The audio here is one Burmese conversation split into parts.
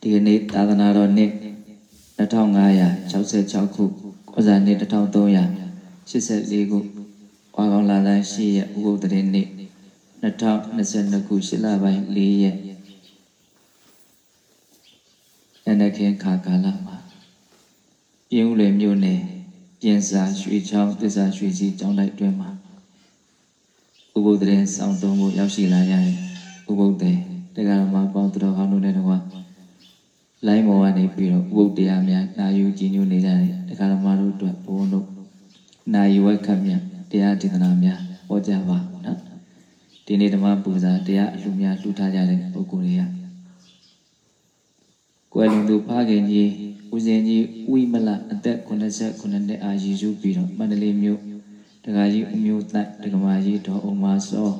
ဒီကနေ့သာသနာတော်နှစ်2566ခုကောဇာနှစ်1384ခုဝါကောင်လာလရှိရဲ့ဥပုသ်တရင်နေ့2022ခုရှစ်လပိုင်း4ရက်ညနေခင်းခါကာလမှာပြင်းဦးလေမြို့နယ်ပြင်စာရွှေချောင်းသစ္စာရွှေကြီးကျောင်းတိုက်တွင်မှာဥပုသ်တရင်ဆောင်သုံးဖို့ရောက်ရှိလာရတဲ့ဥပုသ်တဲ့တရားတော်မှာပေါင်းသူတော်ကောင်းတို့နဲ့တကွာ လိုင်းမော်ကနေပြီးတော့ဥပုသ်တရားများနာယူကြည်ညိုနေကြတဲ့တရားတော်မှာတို့အတွက်ဘုန်းတို့နာယူဝက်ခတ်မြတ်တရားဒေသနာများဟောကြားပါနော်ဒီနေ့ဓမ္မပူဇာတရားအလှများလှူထားကြတဲ့ပုဂ္ဂိုလ်တွေကကွယ်လွန်သူဖခင်ကြီးဦးဇင်ကြီးဝိမလအသက်89နှစ်အာရည်စုပြီးတော့မန္တလေးမြို့တက္ကကြီးအမျိုးတိုက်တက္ကမကြီးတော်အုံမာစော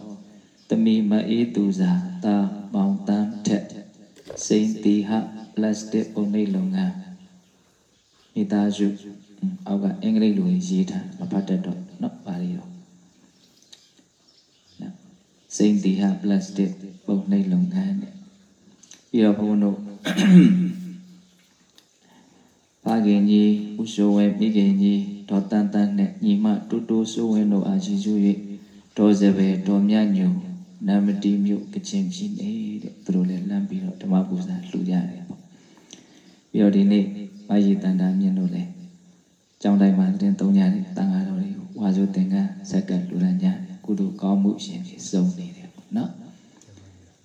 တမီမအေးသူစာတာမောင်တန်းထက်စိန်တီဟ ပလတ်စတစ်ပုံနှိပ်လုပ်ငန်းမိသားစုအောက်ကအင်္ဂလိပ်လိုရေးထားမဖတ်တတ်တော့เนาะပါရီတော့နော်စိန်တီဟပလတ်စတစ်ပုံနှိပ်လုပ်ငန်းတဲ့ပြီးတော့ဘုန်းတို့ဖခင်ကြီးဦးရှိုးဝဲမိခင်ကြီးဒေါ်တန်တန်နဲ့ညီမတူတူစိုးဝင်းတို့အားရှိစု၍ဒေါ်စပယ်ဒေါ်မြညုံနမတီမြို့ကချင်ပြည်နယ်တဲ့သူတို့လည်းလမ်းပြီးတော့ဓမ္မပူဇာလှူကြတယ်ပေါ့ ့ ပြီးတော့ဒီနေ့မယီတန်တာမြင့်တို့လည်းကျောင်းတိုင်းမှာတင်သုံးကြတယ်တန်ဃာတော်တွေကိုဝါဆိုသင်္ကန်းဇက်ကလူရန်ကြကုသိုလ်ကောင်းမှုရှင်ဖြစ်စုံနေတယ်ပေါ့နော်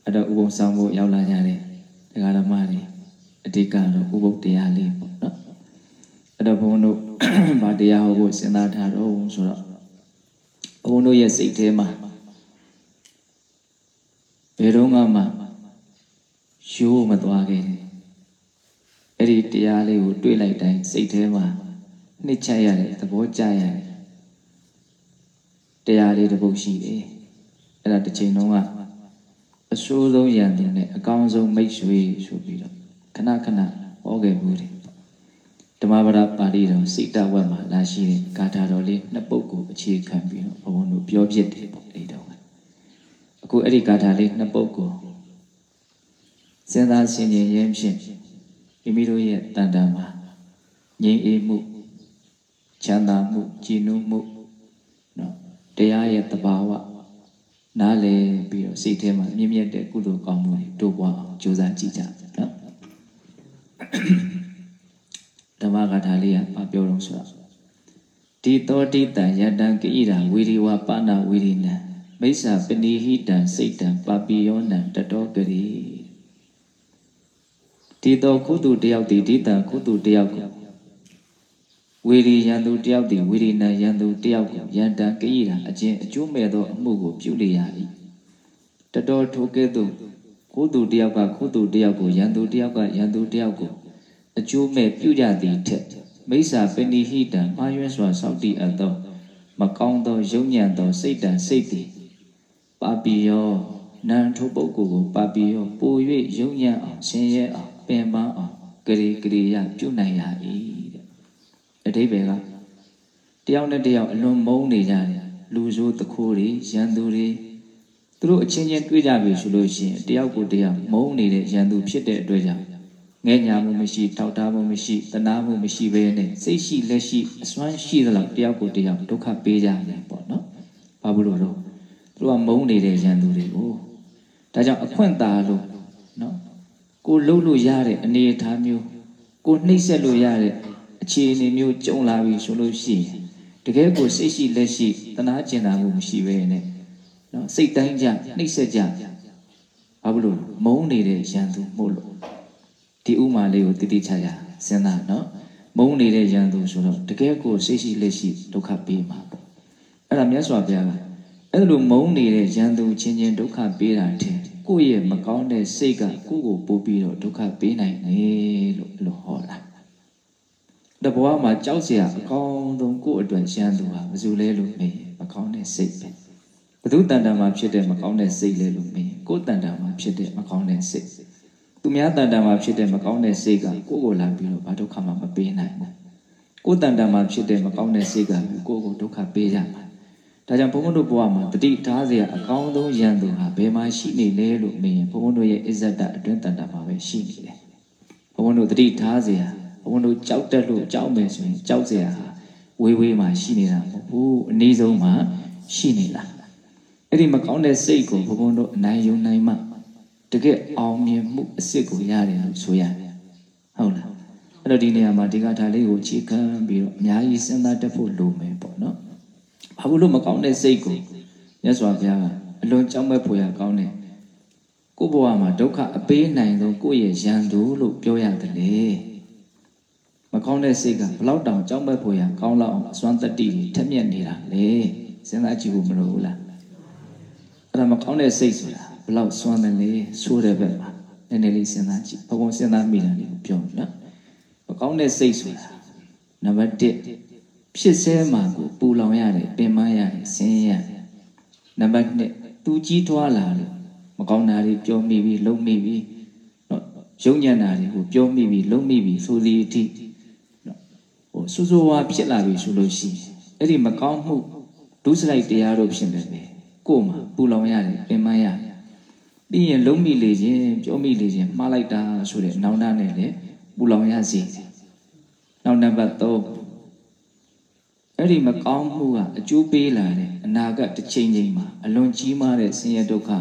အဲ့တော့ဥပုံဆောင်ဖို့ရောက်လာကြတယ်ဒကာဓမ္မတွေအဓိကတော့ဥပုပ်တရားလေးပေါ့နော်အဲ့တော့ဘုန်းတို့ဗာတရားဟောဖို့စဉ်းစားထားတော့ဆိုတော့ဘုန်းတို့ရဲ့စိတ်ထဲမှာဘယ်တော့မှရိုးမသွားခဲ့တယ် အဲ့ဒီတရားလေးကိုတွေးလိုက်တိုင်းစိတ်ထဲမှာနှစ်ချက်ရတယ်သဘောကျရတယ်တရားလေးတစ်ပုဒ်ရှိတယ်အဲ့ဒါတစ်ချိန်လုံးကအဆိုးဆုံးရန်သူနဲ့အကောင်းဆုံးမိတ်ဆွေဆိုပြီးတော့ခဏခဏဟောခဲ့မှုတယ်ဓမ္မပဒပါဠိတော်စိတ်တဝက်မှာလာရှိတဲ့ဂါထာတော်လေးနှစ်ပုဒ်ကိုအခြေခံပြီးတော့ဘုန်းဘုန်းတို့ပြောပြတယ်ပေါ့အဲ့တော့အခုအဲ့ဒီဂါထာလေးနှစ်ပုဒ်ကိုစဉ်းစားဆင်ခြင်ရင်းဖြင့် မိမိတို့ရဲ့တန်တန်မှာငြိမ်အေးမှုချမ်းသာမှုကြည်နူးမှုနော်တရားရဲ့တဘာဝနားလည်ပြီးတော့စိတ်ထဲမှာမြင့်မြတ်တဲ့ကုသိုလ်ကောင်းမှုတွေတိုးပွားအောင်ကြိုးစားကြည့်ကြနော်ဓမ္မဂါထာလေးကဘာပြောတော့ဆိုတော့ဒီသောတိတံယတံကိဣရာဝီရိဝပဏဝီရိနံမိစ္ဆာပဏိဟိတံစိတ်တံပါပိယောနံတတောကရိ ဒီတော့ကုသူတယောက်ဒီဒီတံကုသူတယောက်ကိုဝေရီယံသူတယောက်ဒီဝေရီနံယံသူတယောက်ကိုယန္တံကိဣရာအချင်းအကျိုးမဲ့သောအမှုကိုပြုလေရ၏တတော်ထိုကဲ့သို့ကုသူတယောက်ကကုသူတယောက်ကိုယံသူတယောက်ကယံသူတယောက်ကိုအကျိုးမဲ့ပြုကြသည်ထက်မိစ္ဆာပဏိဟိတံမှားယွင်းစွာစောင့်တည်အပ်သောမကောင်းသောယုံညံ့သောစိတ်တံစိတ်သည်ပါပိယောနံထိုပုဂ္ဂိုလ်ကိုပါပိယောပို၍ယုံညံ့အောင်ဆင်းရဲအောင် ပင်ပန်းအောင်ဂရိဂရိယပြုနိုင်ရ၏တဲ့အတိဘယ်ကတယောက်နဲ့တယောက်အလွန်မုန်းနေကြတယ်လူဆိုးတခိုးတွေရန်သူတွေသူတို့အချင်းချင်းတွေ့ကြပြီဆိုလို့ရှိရင်တယောက်ကိုတယောက်မုန်းနေတဲ့ရန်သူဖြစ်တဲ့အတွက်ကြောင့်ငဲညာမှုမရှိထောက်ထားမှုမရှိတနာမှုမရှိဘဲနဲ့စိတ်ရှိလက်ရှိအစွမ်းရှိသလောက်တယောက်ကိုတယောက်ဒုက္ခပေးကြတယ်ပေါ့နော်ဘာဘူးလို့တော့သူတို့ကမုန်းနေတဲ့ရန်သူတွေကိုဒါကြောင့်အခွင့်သာလို့နော် ကိုလှုပ်လို့ရတဲ့အနေအထားမျိုးကိုနှိမ့်ဆက်လို့ရတဲ့အခြေအနေမျိုးကြုံလာပြီဆိုလို့ရှိရင်တကယ်ကိုစိတ်ရှိလက်ရှိတနာကျင်တာမှုမရှိဘဲနဲ့နော်စိတ်တိုင်းကြနှိမ့်ဆက်ကြဘာဘူးလို့မုန်းနေတဲ့ရန်သူမို့လို့ဒီဥမာလေးကိုတိတိကျကျစဉ်းစားနော်မုန်းနေတဲ့ရန်သူဆိုတော့တကယ်ကိုစိတ်ရှိလက်ရှိဒုက္ခပေးမှာပေါ့အဲ့ဒါမြတ်စွာဘုရားကအဲ့လိုမုန်းနေတဲ့ရန်သူချင်းချင်းဒုက္ခပေးတာတဲ့ ကိုယ့်ရဲ့မကောင်းတဲ့စိတ်ကကိုယ့်ကိုပို့ပြီးတော့ဒုက္ခပေးနိုင်တယ်လို့အဲ့လိုဟောလာတဘဝမှာကြောက်เสียအကောင်းဆုံးကိုယ့်အတွက်ရန်သူဟာဘယ်သူလဲလို့မေးမကောင်းတဲ့စိတ်ပဲဘသူတန်တန်မှာဖြစ်တဲ့မကောင်းတဲ့စိတ်လဲလို့မေးကိုယ့်တန်တန်မှာဖြစ်တဲ့မကောင်းတဲ့စိတ်သူများတန်တန်မှာဖြစ်တဲ့မကောင်းတဲ့စိတ်ကကိုယ့်ကိုလာပြီးတော့ဘာဒုက္ခမှမပေးနိုင်ဘူးကိုယ်တန်တန်မှာဖြစ်တဲ့မကောင်းတဲ့စိတ်ကကိုယ့်ကိုဒုက္ခပေးကြမှာ ဒါကြောင့်ဘုန်းဘုန်းတို့ဘဝမှာတတိထားเสียအကောင်းဆုံးယံသူဟာဘယ်မှာရှိနေလဲလို့မေးရင်ဘုန်းဘုန်းတို့ရဲ့အစ္ဆဒအတွင်းတန်တန်မှာပဲရှိနေတယ် ဘုန်းတို့တတိထားเสียဘုန်းတို့ကြောက်တက်လို့ကြောက်မယ်ဆိုရင်ကြောက်เสียဟာဝေးဝေးမှာရှိနေတာမဟုတ်ဘူးအနည်းဆုံးမှာရှိနေတာအဲ့ဒီမကောင်းတဲ့စိတ်ကိုဘုန်းတို့အနိုင်ယုံနိုင်မှတကယ်အောင်မြင်မှုအစ်စ်ကိုရတယ်လို့ဆိုရတယ်ဟုတ်လားအဲ့တော့ဒီနေရာမှာဒီကထာလေးကိုခြေခံပြီးတော့အများကြီးစဉ်းစားတတ်ဖို့လိုမယ်ပေါ့နော် ဘာလို့မကောင်းတဲ့စိတ်ကိုမြတ်စွာဘုရားကအလွန်ကြောက်မဲ့ဖွယ်ရကောင်းတယ်ကိုယ့်ဘဝမှာဒုက္ခအပေးနိုင်သောကိုယ့်ရဲ့ရန်သူလို့ပြောရတယ်လေမကောင်းတဲ့စိတ်ကဘလောက်တောင်ကြောက်မဲ့ဖွယ်ရကောင်းလောက်အောင်အစွမ်းတတ္တိထက်မြက်နေတာလေစဉ်းစားကြည့်ဖို့မလိုဘူးလားအဲ့ဒါမကောင်းတဲ့စိတ်ဆိုတာဘလောက်စွမ်းတယ်လေဆိုးတဲ့ဘက်မှာနည်းနည်းလေးစဉ်းစားကြည့်ဘုံစဉ်းစားမိတယ်လို့ပြောနော်မကောင်းတဲ့စိတ်ဆိုတာနံပါတ်1 ဖြစ်စဲမှာကိုပူလောင်ရတယ်ပင်ပန်းရတယ်ဆင်းရဲရတယ်နံပါတ်2သူကြီးထွားလာလို့မကောင်းတာတွေပြောမိပြီလုံမိပြီနော်ယုံညံ့တာတွေကိုပြောမိပြီလုံမိပြီဆိုသည်အထိနော်ဟိုဆူဆူဝါဖြစ်လာပြီဆိုလို့ရှိရင်အဲ့ဒီမကောင်းမှုဒုစရိုက်တရားတို့ဖြစ်နေတယ်ကိုယ်မှာပူလောင်ရတယ်ပင်ပန်းရတယ်ပြီးရင်လုံးမိလေခြင်းပြောမိလေခြင်းမှားလိုက်တာဆိုတဲ့နောင်တနဲ့လည်းပူလောင်ရစေနောက်နံပါတ်3 အဲ့ဒီမကောင်းမှုကအကျိုးပေးလာတယ်အနာဂတ်တစ်ချိန်ချိန်မှာအလွန်ကြီးမားတဲ့ဆင်းရဲဒုက္ခ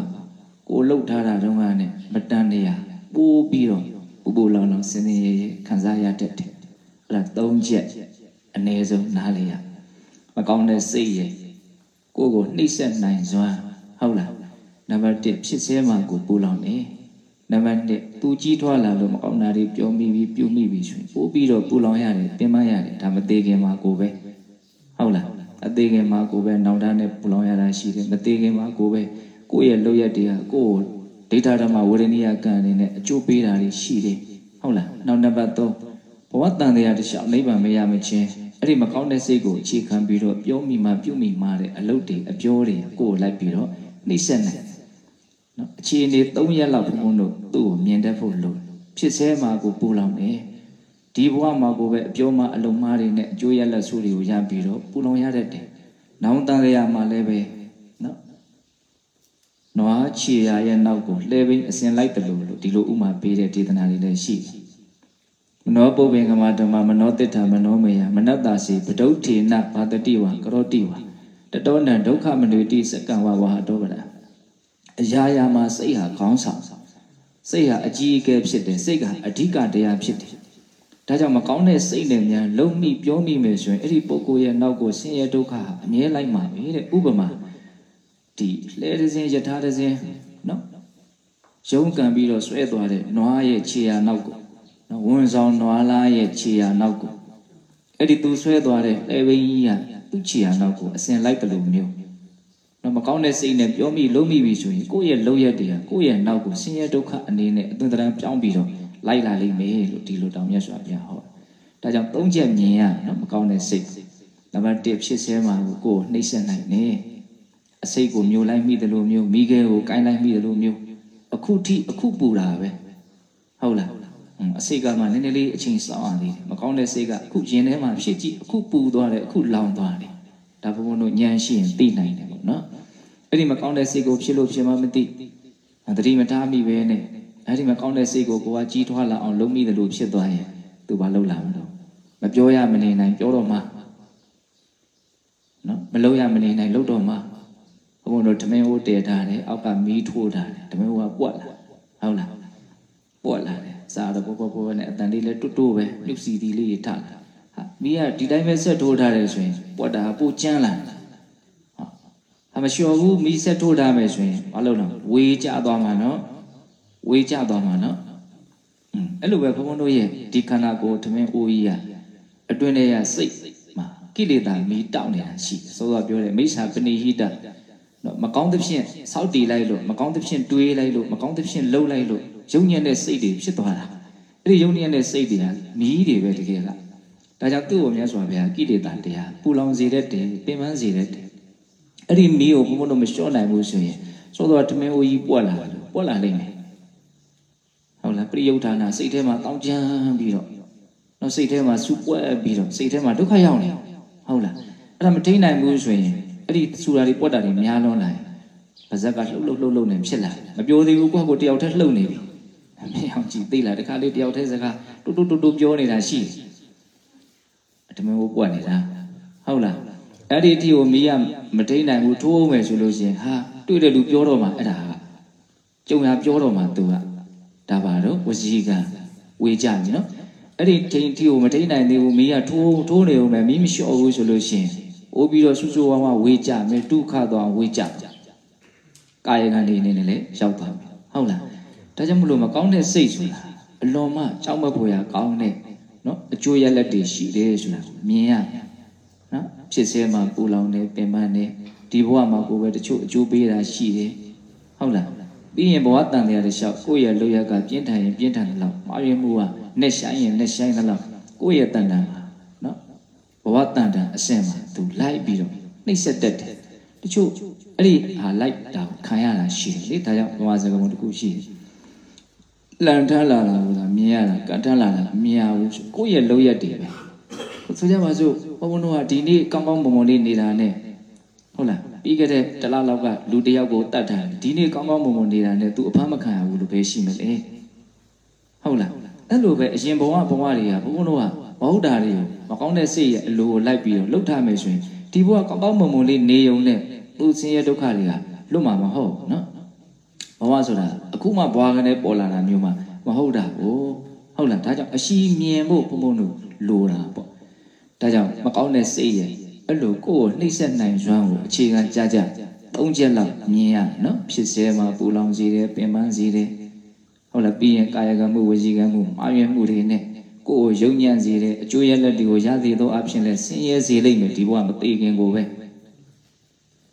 ကိုလှုပ်ထားတာတုန်းကနဲ့မတန်တရာပိုးပြီးတော့ပူပူလောင်လောင်ဆင်းရဲရဲခံစားရတတ်တယ်အဲ့ဒါ၃ချက်အ ਨੇ ဆုံးနားလေရမကောင်းတဲ့စိတ်ရဲ့ကိုယ့်ကိုနှိမ့်ဆက်နိုင်စွမ်းဟုတ်လားနံပါတ်1ဖြစ်စဲမှာကိုပူလောင်နေနံပါတ်2သူကြီးထွားလာလို့မကောင်းတာတွေပြောမိပြီးပြုမိပြီးဆိုရင်ပို့ပြီးတော့ပူလောင်ရတယ်ပင်မရတယ်ဒါမသေးခင်မှာကိုပဲ ဟုတ်လားအသေးခင်မှာကိုပဲနောင်တနဲ့ပူလောင်ရတာရှိတယ်မသေးခင်မှာကိုပဲကိုယ့်ရဲ့လုပ်ရက်တွေကကိုယ့်ကိုဒိဋ္ဌဓမ္မဝေဒနိယကံအနေနဲ့အကျိုးပေးတာတွေရှိတယ်ဟုတ်လားနောက်နံပါတ်3ဘဝတန်တရားတစ်လျှောက်နိဗ္ဗာန်မရမချင်းအဲ့ဒီမကောင်းတဲ့စိတ်ကိုအခြေခံပြီးတော့ပြောမိမှပြုမိမှတဲ့အလုပ်တွေအပြောတွေကိုယ်လိုက်ပြီးတော့နှိမ့်ဆက်နိုင်နော်အခြေအနေ၃ရက်လောက်ဘုံဘုံတို့သူ့ကိုမြင်တတ်ဖို့လိုဖြစ်စဲမှာကိုပူလောင်တယ် ဒီဘဝမှာကိုပဲအပြောမှအလုံးမားတွေနဲ့အကျိုးရလက်ဆိုးတွေကိုရပြီးတော့ပူလောင်ရတတ်တယ်။နောင်တန်ရမှာလည်းပဲနော်နွားခြေရရဲ့နောက်ကိုလှဲပင်းအစင်လိုက်တယ်လို့ဒီလိုဥမာပေးတဲ့ဒေသနာတွေလည်းရှိတယ်မနောပုပ္ပင်ကမဓမ္မမနောတိဋ္ဌမနောမေယမနတ္တာစီပဒုဋ္ဌေနဘာတတိဝကရောတိဝတတောနံဒုက္ခမနွေတိစကံဝဝဟတောပဒအရာရာမှာစိတ်ဟာခေါင်းဆောင်စိတ်ဟာအကြီးအကဲဖြစ်တယ်စိတ်ကအဓိကတရားဖြစ်တယ် ဒါကြောင့်မကောင်းတဲ့စိတ်နဲ့များလုံမိပြောမိမယ်ဆိုရင်အဲ့ဒီပုဂ္ဂိုလ်ရဲ့နောက်ကိုဆင်းရဲဒုက္ခအမြဲလိုက်မှာပဲတဲ့ဥပမာဒီလဲတစ်စင်းယထာတစ်စင်းနော်ရုံးကန်ပြီးတော့ဆွဲသွားတဲ့နွားရဲ့ခြေရာနောက်ကိုနော်ဝန်ဆောင်နွားလားရဲ့ခြေရာနောက်ကိုအဲ့ဒီသူဆွဲသွားတဲ့လဲဘင်းကြီးကသူ့ခြေရာနောက်ကိုအစင်လိုက်တယ်လို့မျိုးနော်မကောင်းတဲ့စိတ်နဲ့ပြောမိလုံးမိပြီဆိုရင်ကိုယ့်ရဲ့လုံရက်တွေကကိုယ့်ရဲ့နောက်ကိုဆင်းရဲဒုက္ခအနေနဲ့အသွင်တရံပြောင်းပြီးတော့ လိုက်လာလိမ့်မယ်လို့ဒီလိုတောင်မြတ်စွာဘုရားဟောဒါကြောင့်သုံးချက်မြင်ရနော်မကောင်းတဲ့စိတ်နံပါတ်1ဖြစ်စဲမှာကိုကိုယ်နှိမ့်ဆက်နိုင်တယ်အစိတ်ကိုမျိုးလိုက်မိတယ်လို့မျိုးမိခဲကိုကိုင်းလိုက်မိတယ်လို့မျိုးအခုထိအခုပူတာပဲဟုတ်လားအစိတ်ကမှနည်းနည်းလေးအချိန်စောင့်ရသေးတယ်မကောင်းတဲ့စိတ်ကအခုရင်ထဲမှာဖြစ်ကြည့်အခုပူသွားတယ်အခုလောင်သွားတယ်ဒါဘုံဘုံတို့ညံရှိရင်သိနိုင်တယ်ပေါ့နော်အဲ့ဒီမကောင်းတဲ့စိတ်ကိုဖြစ်လို့ဖြစ်မှမသိတတိမထားမိပဲနဲ့ အဲ့ဒီမကောင်းတဲ့စိတ်ကိုကိုကကြီးထွားလာအောင်လုံးမိတယ်လို့ဖြစ်သွားရင်သူဘာလုပ်လာမလို့မပြောရမနေနိုင်ပြောတော့မှနော်မလုပ်ရမနေနိုင်လုပ်တော့မှဘုံတို့ဓမင်းဟိုတည်ထားတယ်အောက်ကမီးထိုးထားတယ်ဓမင်းဟိုကပွက်လာဟုတ်လားပွက်လာတယ်စားတော့ပေါ်ပေါ်ပေါ်နဲ့အတန်လေးလည်းတွတ်တွတ်ပဲမြုပ်စီတီလေးထလာဟာမီးကဒီတိုင်းပဲဆက်ထိုးထားတယ်ဆိုရင်ပွက်တာပိုကျန်းလာဟာမလျှော်ဘူးမီးဆက်ထိုးထားမယ်ဆိုရင်ဘာလုပ်လဲဝေးကြသွားမှာနော် ဝေးကြသွားမှာနော်အဲ့လိုပဲဘုန်းဘုန်းတို့ရဲ့ဒီခန္ဓာကိုယ်ထမင်းအိုးကြီးရအတွင်းထဲရစိတ်မှာကိလေသာမီးတောက်နေတာရှိစောစောပြောတယ်မိစ္ဆာပဏိဟိတနော်မကောင်းသဖြင့်စောက်တီလိုက်လို့မကောင်းသဖြင့်တွေးလိုက်လို့မကောင်းသဖြင့်လှုပ်လိုက်လို့ယုံညံ့တဲ့စိတ်တွေဖြစ်သွားတာအဲ့ဒီယုံညံ့တဲ့စိတ်တွေကမီးတွေပဲတကယ်ကဒါကြောင့်သူ့ကိုမြတ်စွာဘုရားကိလေသာတရားပူလောင်စေတဲ့တယ်ပင်ပန်းစေတဲ့တယ်အဲ့ဒီမီးကိုဘုံဘုံတို့မလျှော့နိုင်ဘူးဆိုရင်စောစောထမင်းအိုးကြီးပွက်လာတယ်ပွက်လာလိမ့်မယ်ဟု တ်လားပရိယုဌာနာစိတ်ထဲမှာတောင်းကြမ်းပြီးတော့တော့စိတ်ထဲမှာစူပွက်ပြီးတော့စိတ်ထဲမှာဒုက္ခရောက်နေဟုတ်လားအဲ့ဒါမထိန်နိုင်ဘူးဆိုရင်အဲ့ဒီစူတာတွေပွက်တာတွေများလွန်းလာရင်ပါဇက်ကလှုပ်လှုပ်လှုပ်လှုပ်နေဖြစ်လာမပြောသေးဘူးကိုယ့်ကိုတယောက်တည်းလှုပ်နေပြီမင်းအောင်ကြည့်သိလားတခါလေးတယောက်တည်းစကားတူတူတူတူပြောနေတာရှိတယ်အတမင်ကိုပွက်နေတာဟုတ်လားအဲ့ဒီအထိကိုမီးကမထိန်နိုင်ဘူးထိုးအောင်မယ်ဆိုလို့ရှိရင်ဟာတွေ့တဲ့လူပြောတော့မှအဲ့ဒါကကြုံရပြောတော့မှသူက ဒါပါတော့ဝစီကဝေကြပြီနော်အဲ့ဒီထိန်အထိကိုမထိန်နိုင်သေးဘူးမီးကထိုးထိုးနေအောင်မယ်မီးမလျှော့ဘူးဆိုလို့ရှိရင်အိုးပြီးတော့ဆူဆူဝါးဝါဝေကြမယ်ဒုက္ခသွားဝေကြကာယကံတွေအနေနဲ့လည်းရောက်သွားပြီဟုတ်လားဒါကြောင့်မလို့မကောင်းတဲ့စိတ်ဆိုတာအလွန်မှကြောက်မက်ဖို့ရကောင်းတဲ့နော်အကျိုးရလက်တွေရှိတယ်ဆိုတာမြင်ရနော်ဖြစ်စေမှာပူလောင်နေပင်ပန်းနေဒီဘဝမှာကိုယ်ပဲတချို့အကျိုးပေးတာရှိတယ်ဟုတ်လား ပြီးရင်ဘဝတန်တရားတစ်လျှောက်ကိုယ့်ရဲ့လောက်ရကပြင်းထန်ရင်ပြင်းထန်တယ်လို့မှားရမှုကနဲ့ဆိုင်ရင်နဲ့ဆိုင်တယ်လို့ကိုယ့်ရဲ့တန်တန်မှာနော်ဘဝတန်တန်အဆင့်မှာသူလိုက်ပြီးတော့နှိမ့်ဆက်တတ်တယ်တချို့အဲ့ဒီဟာလိုက်တာကိုခံရတာရှိတယ်လေဒါကြောင့်ဘဝစကားပုံတစ်ခုရှိတယ်လန်ထမ်းလာတာကမြင်ရတာကတ်ထမ်းလာတာမမြင်ရဘူးဆိုကိုယ့်ရဲ့လောက်ရက်တွေပဲဆိုကြပါစို့ဘုံဘုံတို့ကဒီနေ့ကောင်းကောင်းမွန်မွန်လေးနေတာနဲ့ ဟုတ်လားပြီးခဲ့တဲ့တစ်လလောက်ကလူတစ်ယောက်ကိုတတ်ထားတယ်ဒီနေ့ကောင်းကောင်းမွန်မွန်နေတာနဲ့ तू အဖမ်းမခံရဘူးလို့ပဲရှိမလဲဟုတ်လားအဲ့လိုပဲအရင်ဘဝဘဝတွေကဘုံဘုံတို့ကမဟုတ်တာတွေကိုမကောင်းတဲ့စိတ်ရဲ့အလိုကိုလိုက်ပြီးတော့လှုပ်ထားမယ်ဆိုရင်ဒီဘဝကောင်းကောင်းမွန်မွန်လေးနေုံနဲ့သူဆင်းရဲဒုက္ခတွေကလွတ်မှာမဟုတ်ဘူးနော်ဘဝဆိုတာအခုမှဘဝကနေပေါ်လာတာမျိုးမှမဟုတ်တာကိုဟုတ်လားဒါကြောင့်အရှိမြင်ဖို့ဘုံဘုံတို့လိုတာပေါ့ဒါကြောင့်မကောင်းတဲ့စိတ်ရဲ့ အဲ့လိုကိုယ့်ကိုနှိမ့်ဆက်နိုင်စွမ်းကိုအခြေခံကြကြသုံးချက်လောက်မြင်ရနော်ဖြစ်စေမှာပူလောင်စေတယ်ပင်ပန်းစေတယ်ဟုတ်လားပြီးရင်ကာယကံမှုဝစီကံမှုမှားယွင်းမှုတွေနဲ့ကိုယ့်ကိုယုံညံ့စေတယ်အကျိုးရလက်တွေကိုရသေးသောအဖြစ်လဲဆင်းရဲစေလိမ့်မယ်ဒီဘဝမသိခင်ကိုပဲ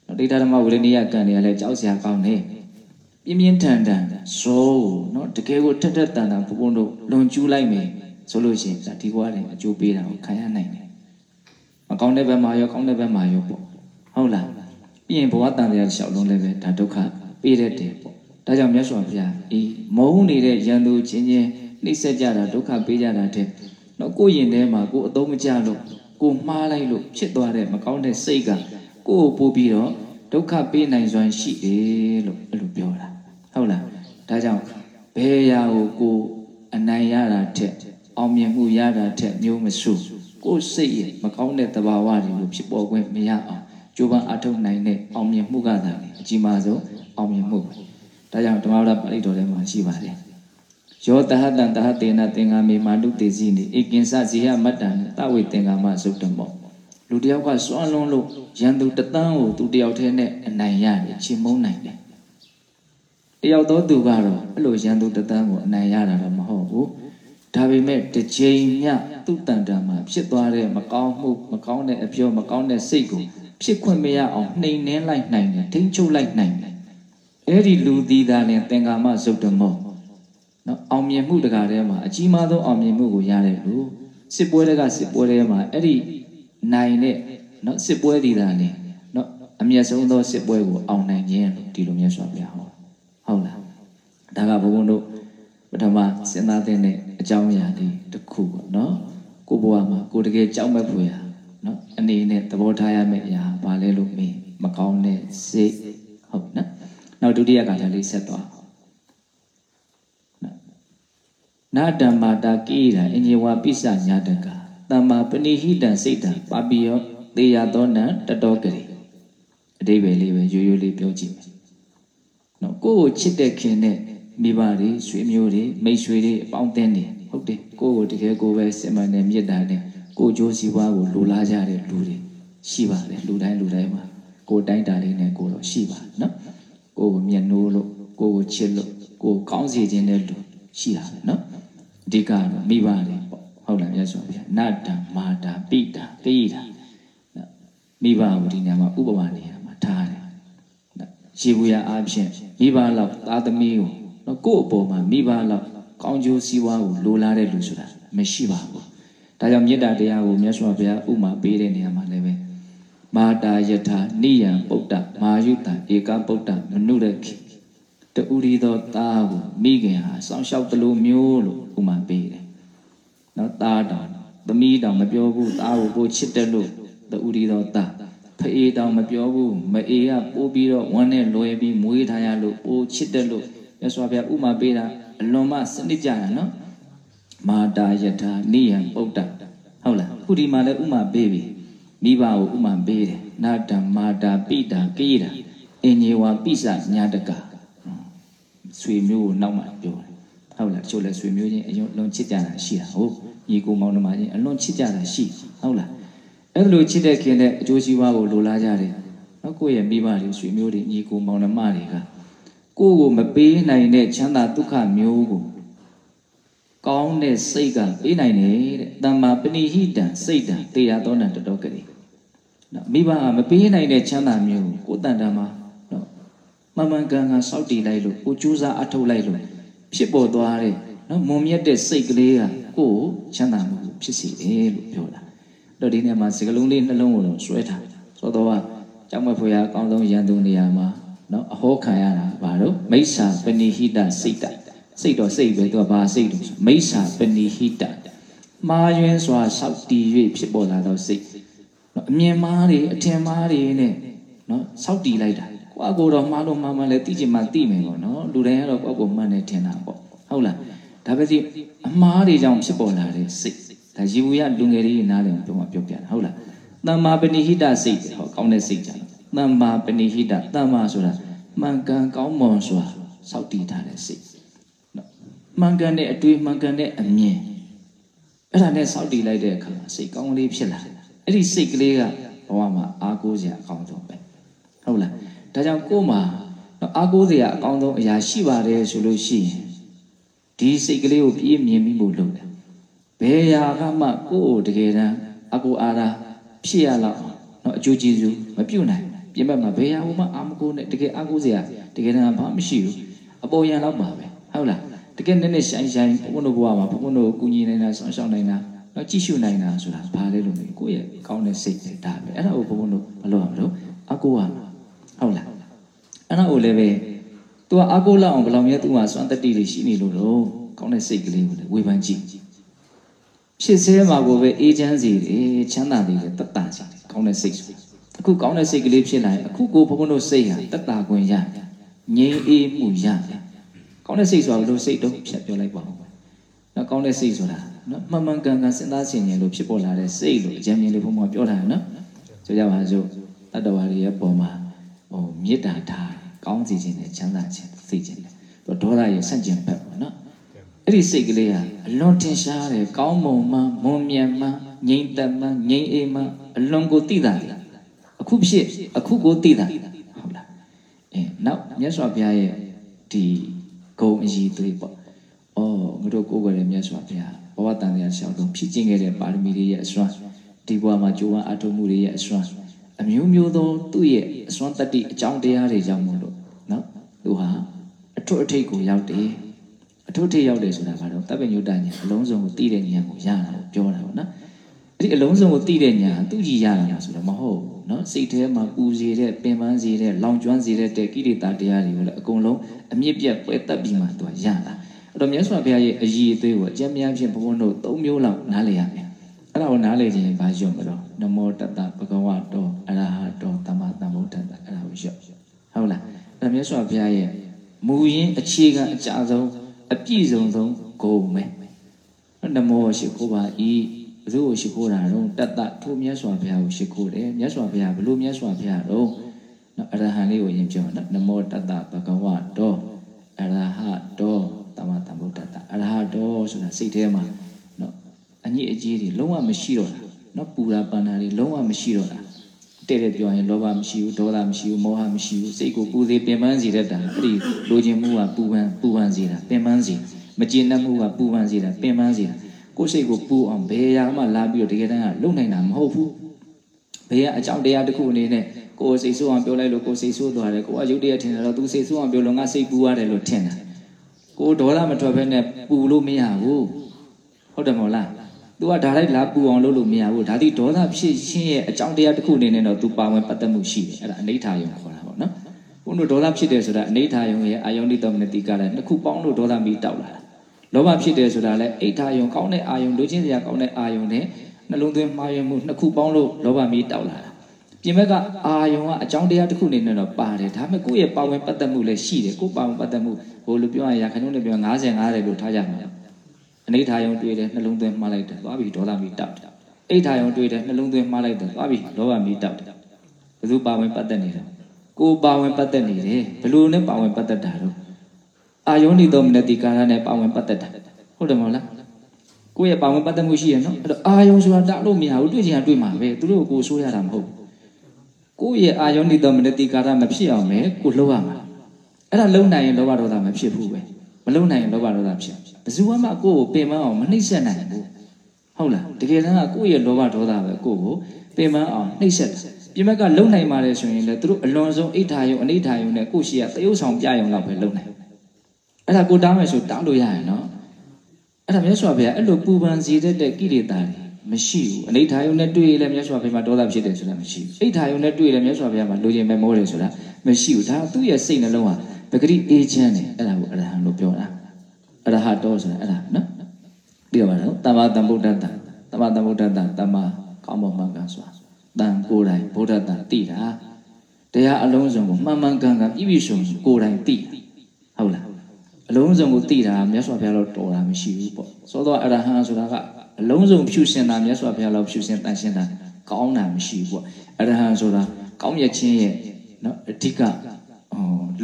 နော်ဒိဋ္ဌဓမ္မဝိရဏိယကံတွေကလည်းကြောက်စရာကောင်းတယ်ပြင်းပြင်းထန်ထန်ဇောနော်တကယ်ကိုထက်ထက်တန်တန်ဘုံဘုံတို့လွန်ကျူးလိုက်မယ်ဆိုလို့ရှိရင်ဒါဒီဘဝတွေအကျိုးပေးတာကိုခံရနိုင်တယ် မကောင်းတဲ့ဘက်မှာရောကောင်းတဲ့ဘက်မှာရောပေါ့ဟုတ်လားပြီးရင်ဘဝတန်တရားလျှောက်လုံးလည်းပဲဒါဒုက္ခပေးတတ်တယ်ပေါ့ဒါကြောင့်မြတ်စွာဘုရားအေးမုန်းနေတဲ့ရန်သူချင်းချင်းနှိမ့်ဆက်ကြတာဒုက္ခပေးကြတာတဲ့နော်ကိုယ့်ရင်ထဲမှာကိုယ်အသုံးမကျလို့ကိုမှားလိုက်လို့ဖြစ်သွားတဲ့မကောင်းတဲ့စိတ်ကကိုယ်ကိုပို့ပြီးတော့ဒုက္ခပေးနိုင်စွမ်းရှိတယ်လို့အဲ့လိုပြောတာဟုတ်လားဒါကြောင့်ဘယ်ရာကိုကိုအနိုင်ရတာတဲ့အောင်မြင်မှုရတာတဲ့မျိုးမစု ကိုယ်စိတ်ရဲ့မကောင်းတဲ့သဘာဝတွေကိုဖြစ်ပေါ်ခွင့်မရအောင်ကြိုးပမ်းအထောက်နိုင်တဲ့အောင်မြင်မှုကသာလေအကြီးမားဆုံးအောင်မြင်မှုပဲဒါကြောင့်ဓမ္မဝဒပါဠိတော်ထဲမှာရှိပါတယ်ယောတဟတံတဟတေနသင်္ဃမေမာနုတေစီနိဧကင်္စဇေယမတ္တံတဝေသင်္ဃမသုတ္တမောလူတယောက်ကစွန့်လွန်းလို့ရန်သူတသန်းကိုသူတယောက်တည်းနဲ့အနိုင်ရတယ်ချေမုန်းနိုင်တယ်တယောက်သောသူကတော့အဲ့လိုရန်သူတသန်းကိုအနိုင်ရတာတော့မဟုတ်ဘူး ဒါပေမဲ့တစ်ချိန်မြသူ့တန်တန်မှာဖြစ်သွားတဲ့မကောင်းမှုမကောင်းတဲ့အပြောမကောင်းတဲ့စိတ်ကိုဖြစ်ခွင့်မရအောင်နှိမ်နှင်းလိုက်နိုင်တယ်ထိန်းချုပ်လိုက်နိုင်တယ်အဲ့ဒီလူသီးသားနဲ့သင်္ကာမသုတ်တမောနော်အောင်မြင်မှုတကားထဲမှာအကြီးမားဆုံးအောင်မြင်မှုကိုရတဲ့လူစစ်ပွဲတွေကစစ်ပွဲတွေမှာအဲ့ဒီနိုင်တဲ့နော်စစ်ပွဲသီးသားနဲ့နော်အမျက်ဆုံးသောစစ်ပွဲကိုအောင်နိုင်ခြင်းလို့ဒီလိုမျိုးဆိုပြဟောဟုတ်လားဒါကဘုံဘုံတို့ ပထမစဉ်းစားတဲ့အကြောင်းအရာလေးတစ်ခုပေါ့နော်ကိုဘဝမှာကိုတကယ်ကြောက်မဲ့ဖွယ်ရနော်အနေနဲ့သဘောထားရမယ့်အရာဘာလဲလို့မေးမကောင်းတဲ့စိတ်ဟုတ်နော်နောက်ဒုတိယကထာလေးဆက်သွားနာတမ္မာတာကိရာအင်ဂျေဝပိစညာတကတမ္မာပဏိဟိတံစိတ်တံပါပိယောသေယသောနံတတောကရေအတိပ္ပယ်လေးပဲရိုးရိုးလေးပြောကြည့်မယ်နော်ကိုယ့်ကိုချစ်တဲ့ခင်နဲ့ မိဘတွေဆွေမျိုးတွေမိတ်ဆွေတွေအပေါင်းအသင်းတွေဟုတ်တယ်ကိုယ့်ကိုတကယ်ကိုပဲစင်မှန်တဲ့မေတ္တာနဲ့ကိုယ်ကြိုးစည်းဝါးကိုလိုလားကြတဲ့လူတွေရှိပါတယ်လူတိုင်းလူတိုင်းမှာကိုယ်တိုင်းတာလေးနဲ့ကိုယ်တော့ရှိပါနော်ကိုယ်ကိုမျက်နှိုးလို့ကိုယ်ကိုချစ်လို့ကိုယ်ကောင်းစေခြင်းတဲ့လူရှိတာနော်အဓိကတော့မိဘတွေပေါ့ဟုတ်လားမြတ်စွာဘုရားနတ္တမာတာပိတာကိတာမိဘကိုဒီနေရာမှာဥပမာနေရာမှာထားတယ်ရေဘူးရအားဖြင့်မိဘလောက်သားသမီးကို နော်ကိုယ့်အပေါ်မှာမိဘလောက်ကောင်းကျိုးစည်းဝါးကိုလိုလားတဲ့လူဆိုတာမရှိပါဘူးဒါကြောင့်မေတ္တာတရားကိုမြတ်စွာဘုရားဥမာပေးတဲ့နေရာမှာလည်းပဲမာတာယထာနိယံပုဒ္ဒမာယုတဧကပုဒ္ဒမနုရခိတူရီသောသားကိုမိခင်ဟာစောင့်ရှောက်သလိုမျိုးလို့ဥမာပေးတယ်နော်သားတော်သမီးတော်မပြောဘူးသားကိုကိုချစ်တယ်လို့တူရီသောသားဖအေးတောင်မပြောဘူးမအေးကပိုးပြီးတော့ဝမ်းနဲ့လွယ်ပြီးမွေးထားရလို့ပိုးချစ်တယ်လို့ မြတ်စွာဘုရားဥမာပေးတာအလွန်မှစနစ်ကြတာနော်မာတာယထာနိယံပုဒ္ဒဟုတ်လားခုဒီမှာလည်းဥမာပေးပြီမိဘကိုဥမာပေးတယ်နာတံမာတာပိတာကိတာအင်ညေဝပိစညာတကဆွေမျိုးကိုနောက်မှပြောတယ်ဟုတ်လားတချို့လည်းဆွေမျိုးချင်းအယုံလွန်ချစ်ကြတာရှိတာဟုတ်ညီကိုမောင်နှမချင်းအလွန်ချစ်ကြတာရှိဟုတ်လားအဲ့လိုချစ်တဲ့ခင်တဲ့အကျိုးစီးပွားကိုလိုလားကြတယ်နော်ကိုယ့်ရဲ့မိဘတွေဆွေမျိုးတွေညီကိုမောင်နှမတွေက ကိုယ့်ကိုမပေးနိုင်တဲ့ချမ်းသာဒုက္ခမျိုးကိုကောင်းတဲ့စိတ်ကပေးနိုင်တယ်တဲ့တမ္မာပဏိဟိတံစိတ်တံတေရသောနံတတော်ကလေးနော်မိဘကမပေးနိုင်တဲ့ချမ်းသာမျိုးကိုကိုယ်တန်တမှာနော်မမှန်ကန်ကန်စောက်တည်လိုက်လို့ကိုကြိုးစားအထုတ်လိုက်လို့ဖြစ်ပေါ်သွားတဲ့နော်မုံမြတ်တဲ့စိတ်ကလေးကကိုယ်ချမ်းသာမှုဖြစ်စေတယ်လို့ပြောတာတော့ဒီနေ့မှာစကလုံးလေးနှလုံးကိုတော့ဆွဲထားဆိုတော့ကကျောင်းမဖွေရအကောင်းဆုံးရန်သူနေရာမှာ နော်အဟောခံရတာဘာလို့မိစ္ဆာပဏိဟိတစိတ်တစိတ်တော့စိတ်ပဲသူကဘာစိတ်လို့မိစ္ဆာပဏိဟိတမာယွင်းစွာစောက်တည်၍ဖြစ်ပေါ်လာသောစိတ်နော်အမြင်မားတွေအထင်မားတွေနဲ့နော်စောက်တည်လိုက်တာကိုယ့်အကိုတော့မှားလို့မှားမှလည်းသိချင်မှသိမယ်ပေါ့နော်လူတိုင်းကတော့ကိုယ့်ကိုမှန်တယ်ထင်တာပေါ့ဟုတ်လားဒါပဲဒီအမှားတွေကြောင့်ဖြစ်ပေါ်လာတဲ့စိတ်ဒါယေဝရလူငယ်လေးနားလည်ပြောမှပြောပြတာဟုတ်လားတမ္မာပဏိဟိတစိတ်ဟောကောင်းတဲ့စိတ်ကြ တယ်တမ္မာပဏိဟိတတမ္မာဆိုတာမှန်ကန်ကောင်းမွန်စွာစောက်တည်ထားတဲ့စိတ်နော်မှန်ကန်တဲ့အတွေ့မှန်ကန်တဲ့အမြင်အဲ့ဒါနဲ့စောက်တည်လိုက်တဲ့အခါမှာစိတ်ကောင်းလေးဖြစ်လာတယ်အဲ့ဒီစိတ်ကလေးကဘဝမှာအားကိုးစရာအကောင်းဆုံးပဲဟုတ်လားဒါကြောင့်ကိုယ်မှာနော်အားကိုးစရာအကောင်းဆုံးအရာရှိပါတယ်ဆိုလို့ရှိရင်ဒီစိတ်ကလေးကိုပြည့်မြင်မိဖို့လုပ်တယ်ဘယ်ရာကမှကိုယ့်ကိုတကယ်တမ်းအကူအားသာဖြစ်ရလောက်နော်အကျိုးကျေးဇူးမပြုတ်နိုင် ပြင်ဘက်မှာဘယ်ရာမှအာမကိုနဲ့တကယ်အားကိုးစရာတကယ်တမ်းဘာမှမရှိဘူးအပေါ်ယံလောက်ပါပဲဟုတ်လားတကယ်နည်းနည်းရှိုင်းရှိုင်းဘုန်းဘုန်းတို့ဘဝမှာဘုန်းဘုန်းတို့ကူညီနေတာဆောင်းရှောင်းနေတာတော့ကြည့်ရှုနိုင်တာဆိုတာဘာလဲလို့မေးကိုယ့်ရဲ့ကောင်းတဲ့စိတ်နဲ့ဒါပဲအဲ့ဒါကိုဘုန်းဘုန်းတို့မလုပ်ရမလို့အကူရဟုတ်လားအဲ့ဒါကိုလည်းပဲ तू ကအကူလောက်အောင်ဘယ်လောက်မြဲ तू မှာစွမ်းတတိတွေရှိနေလို့တော့ကောင်းတဲ့စိတ်ကလေးကိုလည်းဝေဖန်ကြည့်ဖြစ်စေမှာကိုပဲအေးချမ်းစေတယ်ချမ်းသာတယ်တတ်တာစေတယ်ကောင်းတဲ့စိတ်ဆို အခုကောင်းတဲ့စိတ်ကလေးဖြစ်လာရင်အခုကိုဘုန်းဘုန်းတို့စိတ်ဟာတတ်တာခွင့်ရငြိမ်းအေးမှုရတယ်ကောင်းတဲ့စိတ်ဆိုတာဘယ်လိုစိတ်တုံးဖြတ်ပြောလိုက်ပါဦးနော်ကောင်းတဲ့စိတ်ဆိုတာနော်မှန်မှန်ကန်ကန်စဉ်းစားဆင်ခြင်လို့ဖြစ်ပေါ်လာတဲ့စိတ်လို့အကြံဉာဏ်လေးဘုန်းဘုန်းပြောထားတယ်နော်ဆိုကြပါစို့တတ္တဝါတွေရဲ့ပုံမှာဟိုမေတ္တာထားကောင်းစီခြင်းနဲ့ချမ်းသာခြင်းသိခြင်းနဲ့သူဒေါသရဲ့ဆန့်ကျင်ဘက်ပေါ့နော်အဲ့ဒီစိတ်ကလေးဟာအလွန်ထင်ရှားတယ်ကောင်းမွန်မှမွန်မြတ်မှငြိမ်သက်မှငြိမ်အေးမှအလွန်ကိုသိတာလေ အခုဖြစ်အခုကိုသိတာဟုတ်လားအဲနောက်မြတ်စွာဘုရားရဲ့ဒီဂုံအည်သွေးပေါ့အော်ငါတို့ကိုယ်ကိုယ်ရဲ့မြတ်စွာဘုရားဘဝတန်တရားရှောင်းတော့ဖြစ်ခြင်းခဲ့တဲ့ပါရမီတွေရဲ့အစွမ်းဒီဘဝမှာကြိုးဝမ်းအထုံးမှုတွေရဲ့အစွမ်းအမျိုးမျိုးသောသူ့ရဲ့အစွမ်းတတ္တိအကြောင်းတရားတွေကြောင့်မို့လို့နော်သူဟာအထွတ်အထိပ်ကိုရောက်တယ်အထွတ်အထိပ်ရောက်တယ်ဆိုတာကတော့တပ်ပညုတညာအလုံးစုံကိုသိတဲ့ဉာဏ်ကိုရတာကိုပြောတာပေါ့နော် အဲ့ဒီအလုံးစုံကိုသိတဲ့ညာသူကြည်ရတာဆိုတော့မဟုတ်ဘူးနော်စိတ်ထဲမှာပူစေတဲ့ပင်ပန်းစေတဲ့လောင်ကျွမ်းစေတဲ့တဲ့ကိလေသာတရားတွေကိုလည်းအကုန်လုံးအမြင့်ပြတ်ပွဲတက်ပြီးမှသူကရတာအဲ့တော့မြတ်စွာဘုရားရဲ့အည်အသွေးကိုအကျဉ်းများဖြင့်ဘုန်းဘုန်းတို့သုံးမျိုးလောက်နားလည်ရမယ်အဲ့ဒါကိုနားလည်ခြင်းဘာရုံမလို့နမောတတဘဂဝတောအရဟတောသမ္မာသမ္ဗုဒ္ဓတ္တအဲ့ဒါကိုရုပ်ဟုတ်လားအဲ့ဒါမြတ်စွာဘုရားရဲ့မူရင်းအခြေခံအကြဆုံးအပြည့်စုံဆုံးဂုဏ်ပဲနမောရှိခိုးပါဤ သူ့ကိုရှိခိုးတာတော့တတ္တထိုမြတ်စွာဘုရားကိုရှိခိုးတယ်မြတ်စွာဘုရားဘလို့မြတ်စွာဘုရားတော့နော်အရဟံလေးကိုယင်ပြောနော်နမောတတ္တဘဂဝတောအရဟတောသမ္မာသမ္ဗုဒ္ဓတ္တအရဟတောဆိုတာစိတ်ထဲမှာနော်အညစ်အကြေးတွေလုံးဝမရှိတော့တာနော်ပူရာပန္နာတွေလုံးဝမရှိတော့တာတဲ့တဲ့ပြောရင်လောဘမရှိဘူးဒေါသမရှိဘူးမောဟမရှိဘူးစိတ်ကိုပူသေးပင်ပန်းစေတတ်တာအဲ့ဒီလိုချင်မှုကပူပန်ပူပန်စေတာပင်ပန်းစေမကျေနပ်မှုကပူပန်စေတာပင်ပန်းစေတာ ကိုယ်စိတ်ကိုပူအောင်ဘယ်ရာမှလာပြီးတော့တကယ်တမ်းကလုံနိုင်တာမဟုတ်ဘူးဘယ်ကအကြောင်းတရားတစ်ခုအနေနဲ့ကိုယ်စိတ်ဆိုးအောင်ပြောလိုက်လို့ကိုယ်စိတ်ဆိုးသွားတယ်ကိုယ်ကရုပ်တရက်ထင်တယ်တော့သူစိတ်ဆိုးအောင်ပြောလို့ငါစိတ်ပူရတယ်လို့ထင်တာကိုယ်ဒေါသမထွက်ဘဲနဲ့ပူလို့မရဘူးဟုတ်တယ်မဟုတ်လားသူကဒါလိုက်လာပူအောင်လုပ်လို့မရဘူးဒါဒီဒေါသဖြစ်ခြင်းရဲ့အကြောင်းတရားတစ်ခုအနေနဲ့တော့သူပါဝင်ပတ်သက်မှုရှိတယ်အဲ့ဒါအနိဋ္ဌာယုံခေါ်တာပေါ့နော်ဘုန်းတို့ဒေါသဖြစ်တယ်ဆိုတာအနိဋ္ဌာယုံရဲ့အာယုန်တိတောမနတိကလည်းနှစ်ခုပေါင်းလို့ဒေါသမီးတောက်လာတာ လောဘဖြစ်တယ်ဆိုတာလည်းအိဋ္ဌာယုံကောင်းတဲ့အာယုံလိုချင်စရာကောင်းတဲ့အာယုံနဲ့နှလုံးသွင်းမှားယွင်းမှုနှစ်ခုပေါင်းလို့လောဘမီးတောက်လာတာပြင်ဘက်ကအာယုံကအကြောင်းတရားတစ်ခုအနေနဲ့တော့ပါတယ်ဒါပေမဲ့ကိုယ့်ရဲ့ပါဝင်ပတ်သက်မှုလည်းရှိတယ်ကိုယ်ပါဝင်ပတ်သက်မှုဟိုလိုပြောရရင်ရခဏုံးနဲ့ပြော90 50လို့ထားကြမှာအနိဋ္ဌာယုံတွေ့တယ်နှလုံးသွင်းမှားလိုက်တယ်သွားပြီဒေါသမီတောက်တယ်အိဋ္ဌာယုံတွေ့တယ်နှလုံးသွင်းမှားလိုက်တယ်သွားပြီလောဘမီတောက်တယ်ဘယ်သူပါဝင်ပတ်သက်နေတယ်ကိုပါဝင်ပတ်သက်နေတယ်ဘယ်လိုနဲ့ပါဝင်ပတ်သက်တာတော့ အာယုန်ဒီသောမနတိကာရနဲ့ပါဝင်ပတ်သက်တာဟုတ်တယ်မဟုတ်လားကိုယ့်ရဲ့ပါဝင်ပတ်သက်မှုရှိရနော်အဲ့တော့အာယုန်ဆိုတာတားလို့မရဘူးတွေ့ချင်တာတွေ့မှာပဲသူတို့ကိုဆိုးရတာမဟုတ်ဘူးကိုယ့်ရဲ့အာယုန်ဒီသောမနတိကာရမဖြစ်အောင်ပဲကိုလှုပ်ရမှာအဲ့ဒါလုံနိုင်ရင်လောဘဒေါသမဖြစ်ဘူးပဲမလုံနိုင်ရင်လောဘဒေါသဖြစ်ဘယ်သူမှကိုယ့်ကိုပင်မအောင်မနှိမ့်ဆက်နိုင်ဘူးဟုတ်လားတကယ်တမ်းကကိုယ့်ရဲ့လောဘဒေါသပဲကိုယ့်ကိုပင်မအောင်နှိမ့်ဆက်တယ်ပြင်ဘက်ကလုံနိုင်ပါတယ်ဆိုရင်လည်းသူတို့အလွန်ဆုံးအိဋ္ဌာယုံအနိဋ္ဌာယုံနဲ့ကိုရှိရသရုပ်ဆောင်ပြယုံလောက်ပဲလုံနိုင် အဲ့ဒါကိုတောင်းမယ်ဆိုတောင်းလို့ရရင်နော်အဲ့ဒါမြတ်စွာဘုရားအဲ့လိုပူပန်စေတတ်တဲ့ကိလေသာတွေမရှိဘူးအနိဋ္ဌာယုံနဲ့တွေ့ရင်လည်းမြတ်စွာဘုရားမှာဒေါသဖြစ်တယ်ဆိုတာမရှိဘူးအိဋ္ဌာယုံနဲ့တွေ့ရင်လည်းမြတ်စွာဘုရားမှာလိုချင်မဲ့မောတယ်ဆိုတာမရှိဘူးဒါသူ့ရဲ့စိတ်နှလုံးဟာပဂရိအေးချမ်းတယ်အဲ့ဒါကိုအရဟံလို့ပြောတာအရဟတောဆိုတာအဲ့ဒါနော်သိရပါတော့တမ္မာသမ္ဗုဒ္ဓတ္တတမ္မာသမ္ဗုဒ္ဓတ္တတမ္မာကောင်းမွန်မှန်ကန်စွာတန်ကိုယ်တိုင်ဗုဒ္ဓတန်သိတာတရားအလုံးစုံကိုမှန်မှန်ကန်ကန်ပြည့်ပြည့်စုံစုံကိုယ်တိုင်သိဟုတ်လား အလုံးစုံကိုသိတာမြတ်စွာဘုရားတော့တော်တာမရှိဘူးပေါ့သောသောအရဟံဆိုတာကအလုံးစုံဖြူစင်တာမြတ်စွာဘုရားလောက်ဖြူစင်တန်ရှင်းတာကောင်းတာမရှိဘူးပေါ့အရဟံဆိုတာကောင်းရခြင်းရဲ့နော်အဓိကဟော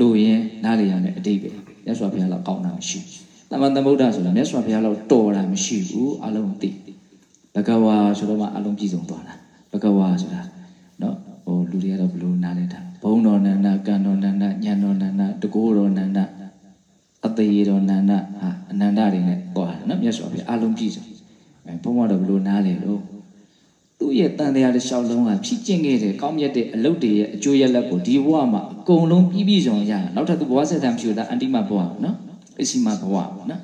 လိုရင်းနားလေရမယ်အတိတ်ပဲမြတ်စွာဘုရားလောက်ကောင်းတာမရှိဘူးသမန်သမုဒ္ဒဆိုတာမြတ်စွာဘုရားလောက်တော်တာမရှိဘူးအလုံးသိဘဂဝါဆိုတော့မှအလုံးပြည့်စုံသွားတာဘဂဝါဆိုတာနော်ဟိုလူတွေကတော့ဘလို့နားလဲတာဘုံတော်နန္ဒကံတော်နန္ဒညံတော်နန္ဒတကိုးတော်နန္ဒ အသေးတော်နန္ဒဟာအနန္ဒတွေနဲ့ပွားတယ်နော်မြတ်စွာဘုရားအလုံးပြည့်စုံအဲဘုံကတော့ဘလို့နားလဲလို့သူ့ရဲ့တန်တရားတစ်လျှောက်လုံးကဖြစ်ကျင်ခဲ့တဲ့ကောင်းမြတ်တဲ့အလုပ်တွေရဲ့အကျိုးရလဒ်ကိုဒီဘဝမှာအကုန်လုံးပြည့်ပြည့်စုံရနောက်ထပ်သူဘဝဆက်တံဖြူတာအန္တိမဘဝနော်အစီမဘဝနော်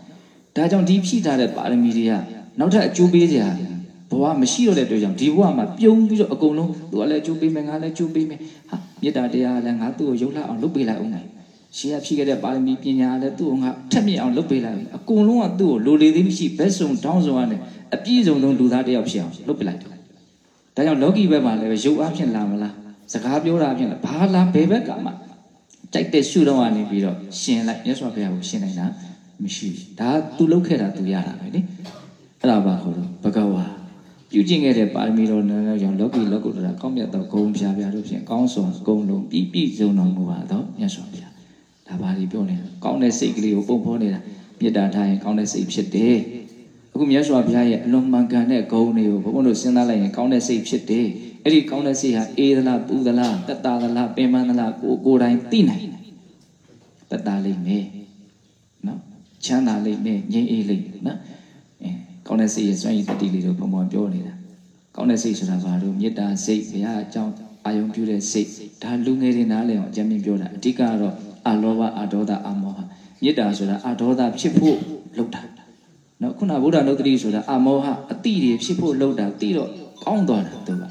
ဒါကြောင့်ဒီဖြည့်ထားတဲ့ပါရမီတွေကနောက်ထပ်အကျိုးပေးစရာဘဝမရှိတော့တဲ့အတွက်ကြောင့်ဒီဘဝမှာပြုံးပြီးတော့အကုန်လုံးသူကလည်းအကျိုးပေးမယ်ငါလည်းအကျိုးပေးမယ်ဟာမေတ္တာတရားလည်းငါသူ့ကိုယုံလှအောင်လုပ်ပေးလိုက်အောင်မယ် ရှေးကဖြစ်ခဲ့တဲ့ပါရမီပညာလည်းသူ့ကိုငါထက်မြက်အောင်လုပ်ပေးလိုက်ပြီအကုန်လုံးကသူ့ကိုလိုလေသေးမရှိဘက်ဆုံးတောင်းဆုံးကနေအပြည့်စုံဆုံးလူသားတစ်ယောက်ဖြစ်အောင်လုပ်ပေးလိုက်တယ်ဒါကြောင့်လောကီဘက်မှာလည်းရုပ်အားဖြင့်လာမလားစကားပြောတာဖြင့်ဘာလားဘယ်ဘက်ကမှကြိုက်တဲ့ရှုတော့ကနေပြီးတော့ရှင်လိုက်မြတ်စွာဘုရားကိုရှင်နိုင်တာမရှိဘူးဒါသူလုပ်ခဲ့တာသူရတာပဲလေအဲ့ဒါပါခေါ်တော့ဘဂဝါပြုကျင့်ခဲ့တဲ့ပါရမီတော်နဲ့ကြောင့်လောကီလောကုတ္တရာကောင်းမြတ်သောဂုဏ်ဖြာဖြာတို့ဖြင့်ကောင်းစွာဂုဏ်လုံးပြည့်ပြည့်စုံတော်မူပါသောမြတ်စွာဘုရား ဒါပါဒီပြောနေတာကောင်းတဲ့စိတ်ကလေးကိုပုံဖော်နေတာမေတ္တာထားရင်ကောင်းတဲ့စိတ်ဖြစ်တယ်အခုမြတ်စွာဘုရားရဲ့အလွန်မှန်ကန်တဲ့ဂုဏ်တွေကိုဘုန်းဘုန်းတို့စဉ်းစားလိုက်ရင်ကောင်းတဲ့စိတ်ဖြစ်တယ်အဲ့ဒီကောင်းတဲ့စိတ်ဟာအေးသလားပူသလားတက်တာသလားပင်ပန်းသလားကိုကိုယ်တိုင်သိနိုင်တက်တာလိမ့်မယ်နော်ချမ်းသာလိမ့်မယ်ငြိမ်းအေးလိမ့်မယ်နော်အဲကောင်းတဲ့စိတ်ရဲ့စွမ်းရည်တတိလေးတို့ဘုံဘုံပြောနေတာကောင်းတဲ့စိတ်ဆိုတာဘာလို့မေတ္တာစိတ်ဘုရားအကြောင်းအာယုံပြုတဲ့စိတ်ဒါလူငယ်တွေနားလည်အောင်အကြံဉာဏ်ပြောတာအဓိကကတော့ အာလောဘအာဒေါသအာမောဟမေတ္တာဆိုတာအာဒေါသဖြစ်ဖို့လုပ်တာနော်ခုနဗုဒ္ဓနုတ္တိဆိုတာအာမောဟအတိတွေဖြစ်ဖို့လုပ်တာတိတော့ကောင်းသွားတာသူက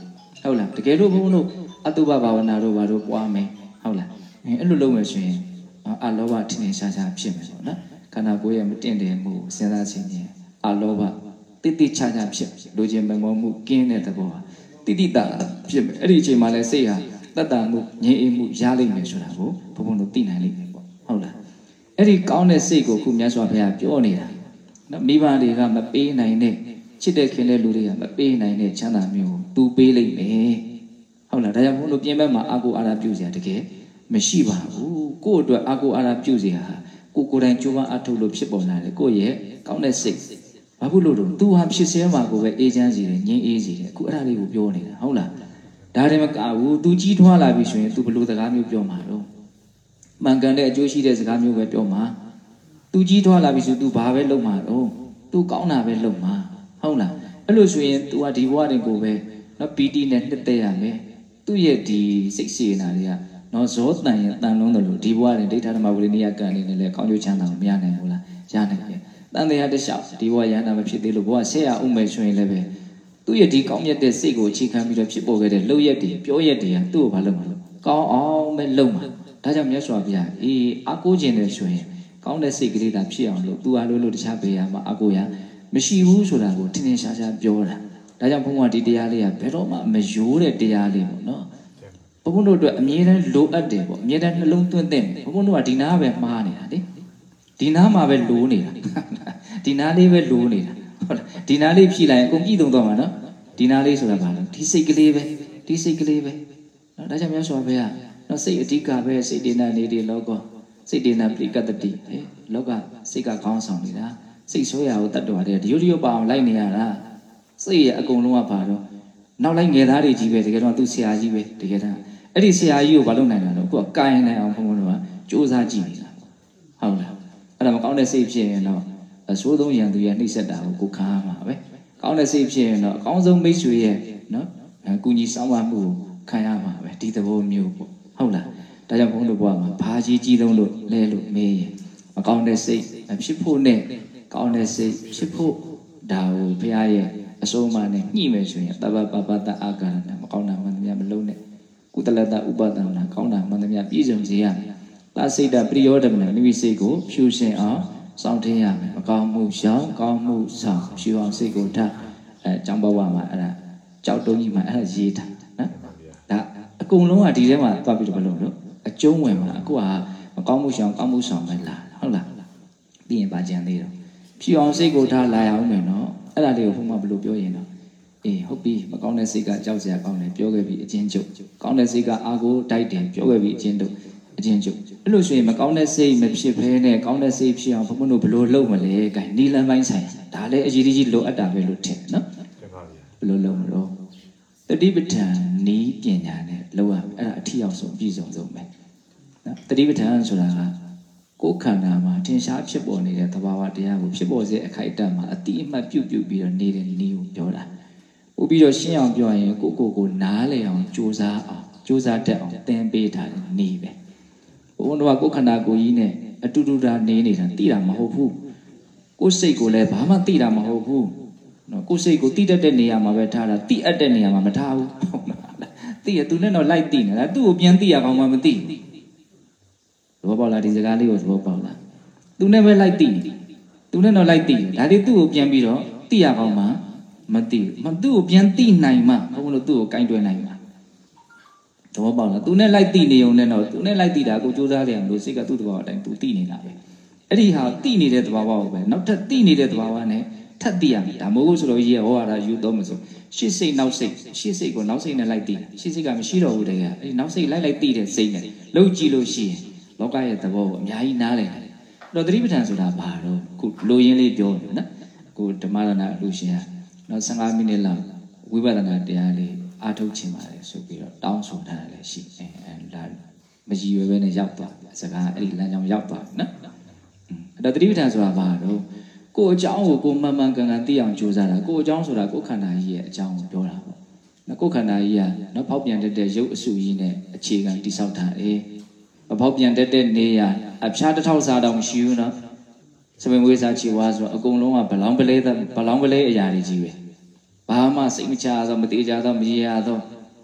ဟုတ်လားတကယ်လို့ဘုန်းတို့အတုပဘာဝနာတို့ဘာတို့ပွားမယ်ဟုတ်လားအဲအဲ့လိုလုပ်မယ်ဆိုရင်အာလောဘထင်ထင်ရှားရှားဖြစ်မယ်ပေါ့နော်ခန္ဓာကိုယ်ရဲ့မတင့်တယ်မှုစဉ်းစားခြင်းဖြင့်အာလောဘတိတိချာချာဖြစ်လိုချင်မငေါမှုကင်းတဲ့သဘောဟာတိတိတာဖြစ်မယ်အဲ့ဒီအချိန်မှာလဲစိတ်ဟာ တတ်တာမှုငြိမ်အေးမှုရလိမ့်မယ်ဆိုတာကိုဘုံဘုံတို့သိနိုင်လိမ့်မယ်ပေါ့ဟုတ်လားအဲ့ဒီကောင်းတဲ့စိတ်ကိုခုမြတ်စွာဘုရားပြောနေတာနော်မိဘတွေကမပေးနိုင်တဲ့ချစ်တဲ့ခင်တဲ့လူတွေကမပေးနိုင်တဲ့ချမ်းသာမျိုးကိုသူပေးလိမ့်မယ်ဟုတ်လားဒါကြောင့်ဘုန်းတို့ပြင်ဘက်မှာအာကိုအာရပြုစရာတကယ်မရှိပါဘူးကိုယ့်အတွက်အာကိုအာရပြုစရာကိုကိုယ်တိုင်ကြိုးပမ်းအထုတ်လို့ဖြစ်ပေါ်လာတယ်ကိုယ့်ရဲ့ကောင်းတဲ့စိတ်ဘာဖြစ်လို့တော့သူဟာဖြစ်စဲမှာကိုပဲအေးချမ်းစီတယ်ငြိမ်းအေးစီတယ်အခုအဲ့ဒါလေးကိုပြောနေတာဟုတ်လား ဒါတည်းမကဘူးသူကြီးထွားလာပြီဆိုရင်သူဘလို့စကားမျိုးပြောမှာတော့မှန်ကန်တဲ့အကျိုးရှိတဲ့စကားမျိုးပဲပြောမှာသူကြီးထွားလာပြီဆိုသူဘာပဲလုပ်မှာတော့သူကောင်းတာပဲလုပ်မှာဟုတ်လားအဲ့လိုဆိုရင် तू ကဒီဘဝတင်ကိုပဲနော်ပီတိနဲ့နှစ်သက်ရမယ်သူ့ရဲ့ဒီစိတ်စေနာတွေကနော်ဇောတန်ရဲ့တန်လုံးတယ်လို့ဒီဘဝတင်ဒိဋ္ဌဓမ္မဝိရိယကံနေနဲ့လေကောင်းကျိုးချမ်းသာကိုမရနိုင်ဘူးလားရနိုင်တယ်တန်တရားတစ်လျှောက်ဒီဘဝရဟန္တာမဖြစ်သေးလို့ဘဝဆက်ရအောင်မယ်ဆိုရင်လည်းပဲ သူ့ရဲ့ဒီကောင်းမြတ်တဲ့စိတ်ကိုအခြေခံပြီးတော့ဖြစ်ပေါ်ခဲ့တဲ့လှုပ်ရက်တွေပြောရက်တွေကသူ့ကိုဘာလုပ်မှာလဲကောင်းအောင်ပဲလုပ်မှာဒါကြောင့်မြတ်စွာဘုရားအေးအကိုးခြင်းတယ်ဆိုရင်ကောင်းတဲ့စိတ်ကလေးသာဖြစ်အောင်လို့သူအားလို့လို့တခြားဘေးရမှာအကိုရမရှိဘူးဆိုတာကိုထင်ထင်ရှားရှားပြောတာဒါကြောင့်ဘုန်းကဒီတရားလေးကဘယ်တော့မှမယိုးတဲ့တရားလေးပေါ့နော်ဘုန်းဘုန်းတို့အတွက်အမြဲတမ်းလိုအပ်တယ်ပေါ့အမြဲတမ်းနှလုံးသွင်းသင့်တယ်ဘုန်းဘုန်းတို့ကဒီနားပဲမှားနေတာလေဒီနားမှာပဲလိုနေတာဒီနားလေးပဲလိုနေတာဟုတ်လား ဒီနားလေးဖြည့်လိုက်ရင်အကုန်ပြည့်စုံသွားမှာနော်ဒီနားလေးဆိုတာဘာလဲဒီစိတ်ကလေးပဲဒီစိတ်ကလေးပဲနော်ဒါကြောင့်မြတ်စွာဘုရားနော်စိတ်အဓိကပဲစိတ်ဒေနာနေဒီလောကစိတ်ဒေနာပရိကတတိဟဲ့လောကစိတ်ကကောင်းဆောင်နေတာစိတ်ဆိုးရကိုတတ်တော်တယ်ဒီယိုဒီယိုပါအောင်လိုက်နေရတာစိတ်ရဲ့အကုန်လုံးကပါတော့နောက်လိုက်ငယ်သားတွေကြီးပဲတကယ်တော့သူဆရာကြီးပဲတကယ်တော့အဲ့ဒီဆရာကြီးကိုဘာလုပ်နိုင်တာလဲကိုကကိုင်းနိုင်အောင်ဘုံဘုံတို့ကစူးစမ်းကြည့်နေတာဟုတ်လားအဲ့ဒါမကောင်းတဲ့စိတ်ဖြစ်ရင်တော့ အဆိုးဆုံးရန်သူရဲ့နှိမ့်ဆက်တာကိုကိုခံရမှာပဲကောင်းတဲ့စိတ်ဖြစ်ရင်တော့အကောင်းဆုံးမိတ်ဆွေရဲ့နော်အကူကြီးစောင်းဝမှုကိုခံရမှာပဲဒီသဘောမျိုးပေါ့ဟုတ်လားဒါကြောင့်ဘုန်းတို့ဘုရားမှာဘာကြီးကြီးသုံးလို့လဲလို့မေးရင်မကောင်းတဲ့စိတ်ဖြစ်ဖို့နဲ့ကောင်းတဲ့စိတ်ဖြစ်ဖို့ဒါကိုဘုရားရဲ့အဆုံးအမနဲ့ညှိမယ်ဆိုရင်တပ္ပပပတအာကာရနဲ့မကောင်းတာမှန်သမျှမလုံးနဲ့ကုသလတဥပဒနာကောင်းတာမှန်သမျှပြည့်စုံစေရမယ်။လာစိတ်တပရိယောဓမနာမိမိစိတ်ကိုဖြူရှင်အောင် စောင့်ထင်းရမယ်။မကောင်းမှုရှောင်ကောင်းမှုဆောင်ဖြူအောင်စိတ်ကိုထားအဲကျောင်းဘဝမှာအဲ့ဒါကြောက်တုံးကြီးမှာအဲ့ဒါရေးထားနော်။ဒါအကုန်လုံးကဒီထဲမှာသွားပြီးတော့ဘယ်လိုလို့အကျုံးဝင်မှာအခုကမကောင်းမှုရှောင်ကောင်းမှုဆောင်ပဲလားဟုတ်လား။ပြီးရင်ပါကြံသေးတော့ဖြူအောင်စိတ်ကိုထားလာရအောင်မယ်နော်။အဲ့ဒါလေးကိုဘုံမဘယ်လိုပြောရင်တော့အေးဟုတ်ပြီမကောင်းတဲ့စိတ်ကကြောက်စရာကောင်းတယ်ပြောခဲ့ပြီအချင်းချုပ်ကောင်းတဲ့စိတ်ကအာကိုတိုက်တယ်ပြောခဲ့ပြီအချင်းတို့ အချင်းချုပ်အဲ့လိုဆိုရင်မကောင်းတဲ့စိတ်မဖြစ်ဘဲနဲ့ကောင်းတဲ့စိတ်ဖြစ်အောင်ဘုမတို့ဘယ်လိုလုပ်မလဲကဲနီလန်ပိုင်းဆိုင်ဒါလည်းအရေးကြီးလိုအပ်တာပဲလို့ထင်နော်ဘယ်လိုလုပ်မလို့တတိပဋ္ဌာန်နီးပညာနဲ့လောက်ရအဲ့ဒါအထီအောင်ဆုံးပြည့်စုံဆုံးပဲနော်တတိပဋ္ဌာန်ဆိုတာကကိုယ်ခန္ဓာမှာထင်ရှားဖြစ်ပေါ်နေတဲ့သဘာဝတရားကိုဖြစ်ပေါ်စေအခိုက်အတန့်မှာအတိအမှတ်ပြုတ်ပြုတ်ပြီးတော့နေတဲ့နည်းကိုပြောတာပို့ပြီးတော့ရှင်းအောင်ပြောရင်ကိုကိုကိုနားလည်အောင်ကြိုးစားအောင်ကြိုးစားတတ်အောင်သင်ပေးထားတဲ့နည်းပဲ ဘုန်းတော်ကကိုယ်ခန္ဓာကိုယ်ကြီးနဲ့အတူတူတာနေနေတာသိတာမဟုတ်ဘူးကိုယ်စိတ်ကိုလည်းဘာမှသိတာမဟုတ်ဘူးနော်ကိုယ်စိတ်ကိုသိတတ်တဲ့နေရာမှာပဲထားတာသိအပ်တဲ့နေရာမှာမထားဘူးသိရသူနဲ့တော့လိုက်သိနေတာသူ့ကိုပြန်သိရကောင်မှမသိဘူးသဘောပေါက်လားဒီစကားလေးကိုသဘောပေါက်လားသူနဲ့ပဲလိုက်သိနေသူနဲ့တော့လိုက်သိတယ်ဒါလေးသူ့ကိုပြန်ပြီးတော့သိရကောင်မှမသိဘူးမသူ့ကိုပြန်သိနိုင်မှဘုန်းလို့သူ့ကိုကင်တွယ်နိုင်မှာ သဘောပေါက်လားသူနဲ့လိုက်သိနေုံနဲ့တော့သူနဲ့လိုက်သိတာကိုစူးစမ်းတယ်မလို့စိတ်ကသူ့တဘာဝအတိုင်းသူသိနေတာပဲအဲ့ဒီဟာသိနေတဲ့တဘာဝကိုပဲနောက်ထပ်သိနေတဲ့တဘာဝနဲ့ထပ်သိရမယ်ဒါမို့လို့ဆိုတော့ကြီးဟောရတာယူတော့မဆိုရှေ့စိတ်နောက်စိတ်ရှေ့စိတ်ကိုနောက်စိတ်နဲ့လိုက်သိရှေ့စိတ်ကမရှိတော့ဘူးတကယ်အဲ့ဒီနောက်စိတ်လိုက်လိုက်သိတဲ့စိတ်နဲ့လှုပ်ကြည့်လို့ရှိရင်လောကရဲ့သဘောကိုအများကြီးနားလည်တယ်အဲ့တော့သတိပဋ္ဌာန်ဆိုတာဘာတော့ခုလိုရင်းလေးပြောတယ်နော်အခုဓမ္မရဏလူရှင်ကနောက်15မိနစ်လောက်ဝိပဿနာတရားလေး အားထုတ်ခြင်းပါတယ်ဆိုပြီးတော့တောင်းဆိုထားတယ်ရှိအဲအဲလာမကြည်ရွယ်ပဲနဲ့ရောက်သွားစကားအဲ့ဒီလမ်းကြောင်းရောက်သွားနော်အဲ့တော့သတိပဋ္ဌာန်ဆိုတာဘာတော့ကိုယ်အကြောင်းကိုကိုမှန်မှန်ကန်ကန်သိအောင်ကြိုးစားတာကိုယ်အကြောင်းဆိုတာကိုယ်ခန္ဓာကြီးရဲ့အကြောင်းကိုပြောတာပေါ့နော်ကိုယ်ခန္ဓာကြီးကနော်ဖောက်ပြန်တတ်တဲ့ရုပ်အစုကြီးနဲ့အခြေခံတိဆောက်ထားတယ်မဖောက်ပြန်တတ်တဲ့နေရအဖျားတစ်ထောက်စားတော့မရှိဘူးနော်စပင်ဝေးစားချီဝါဆိုအကုန်လုံးကဘလောင်းပလဲဘလောင်းပလဲအရာတွေကြီးပဲ ဘာမှစိတ်မချသောမသေးကြသောမရေရသော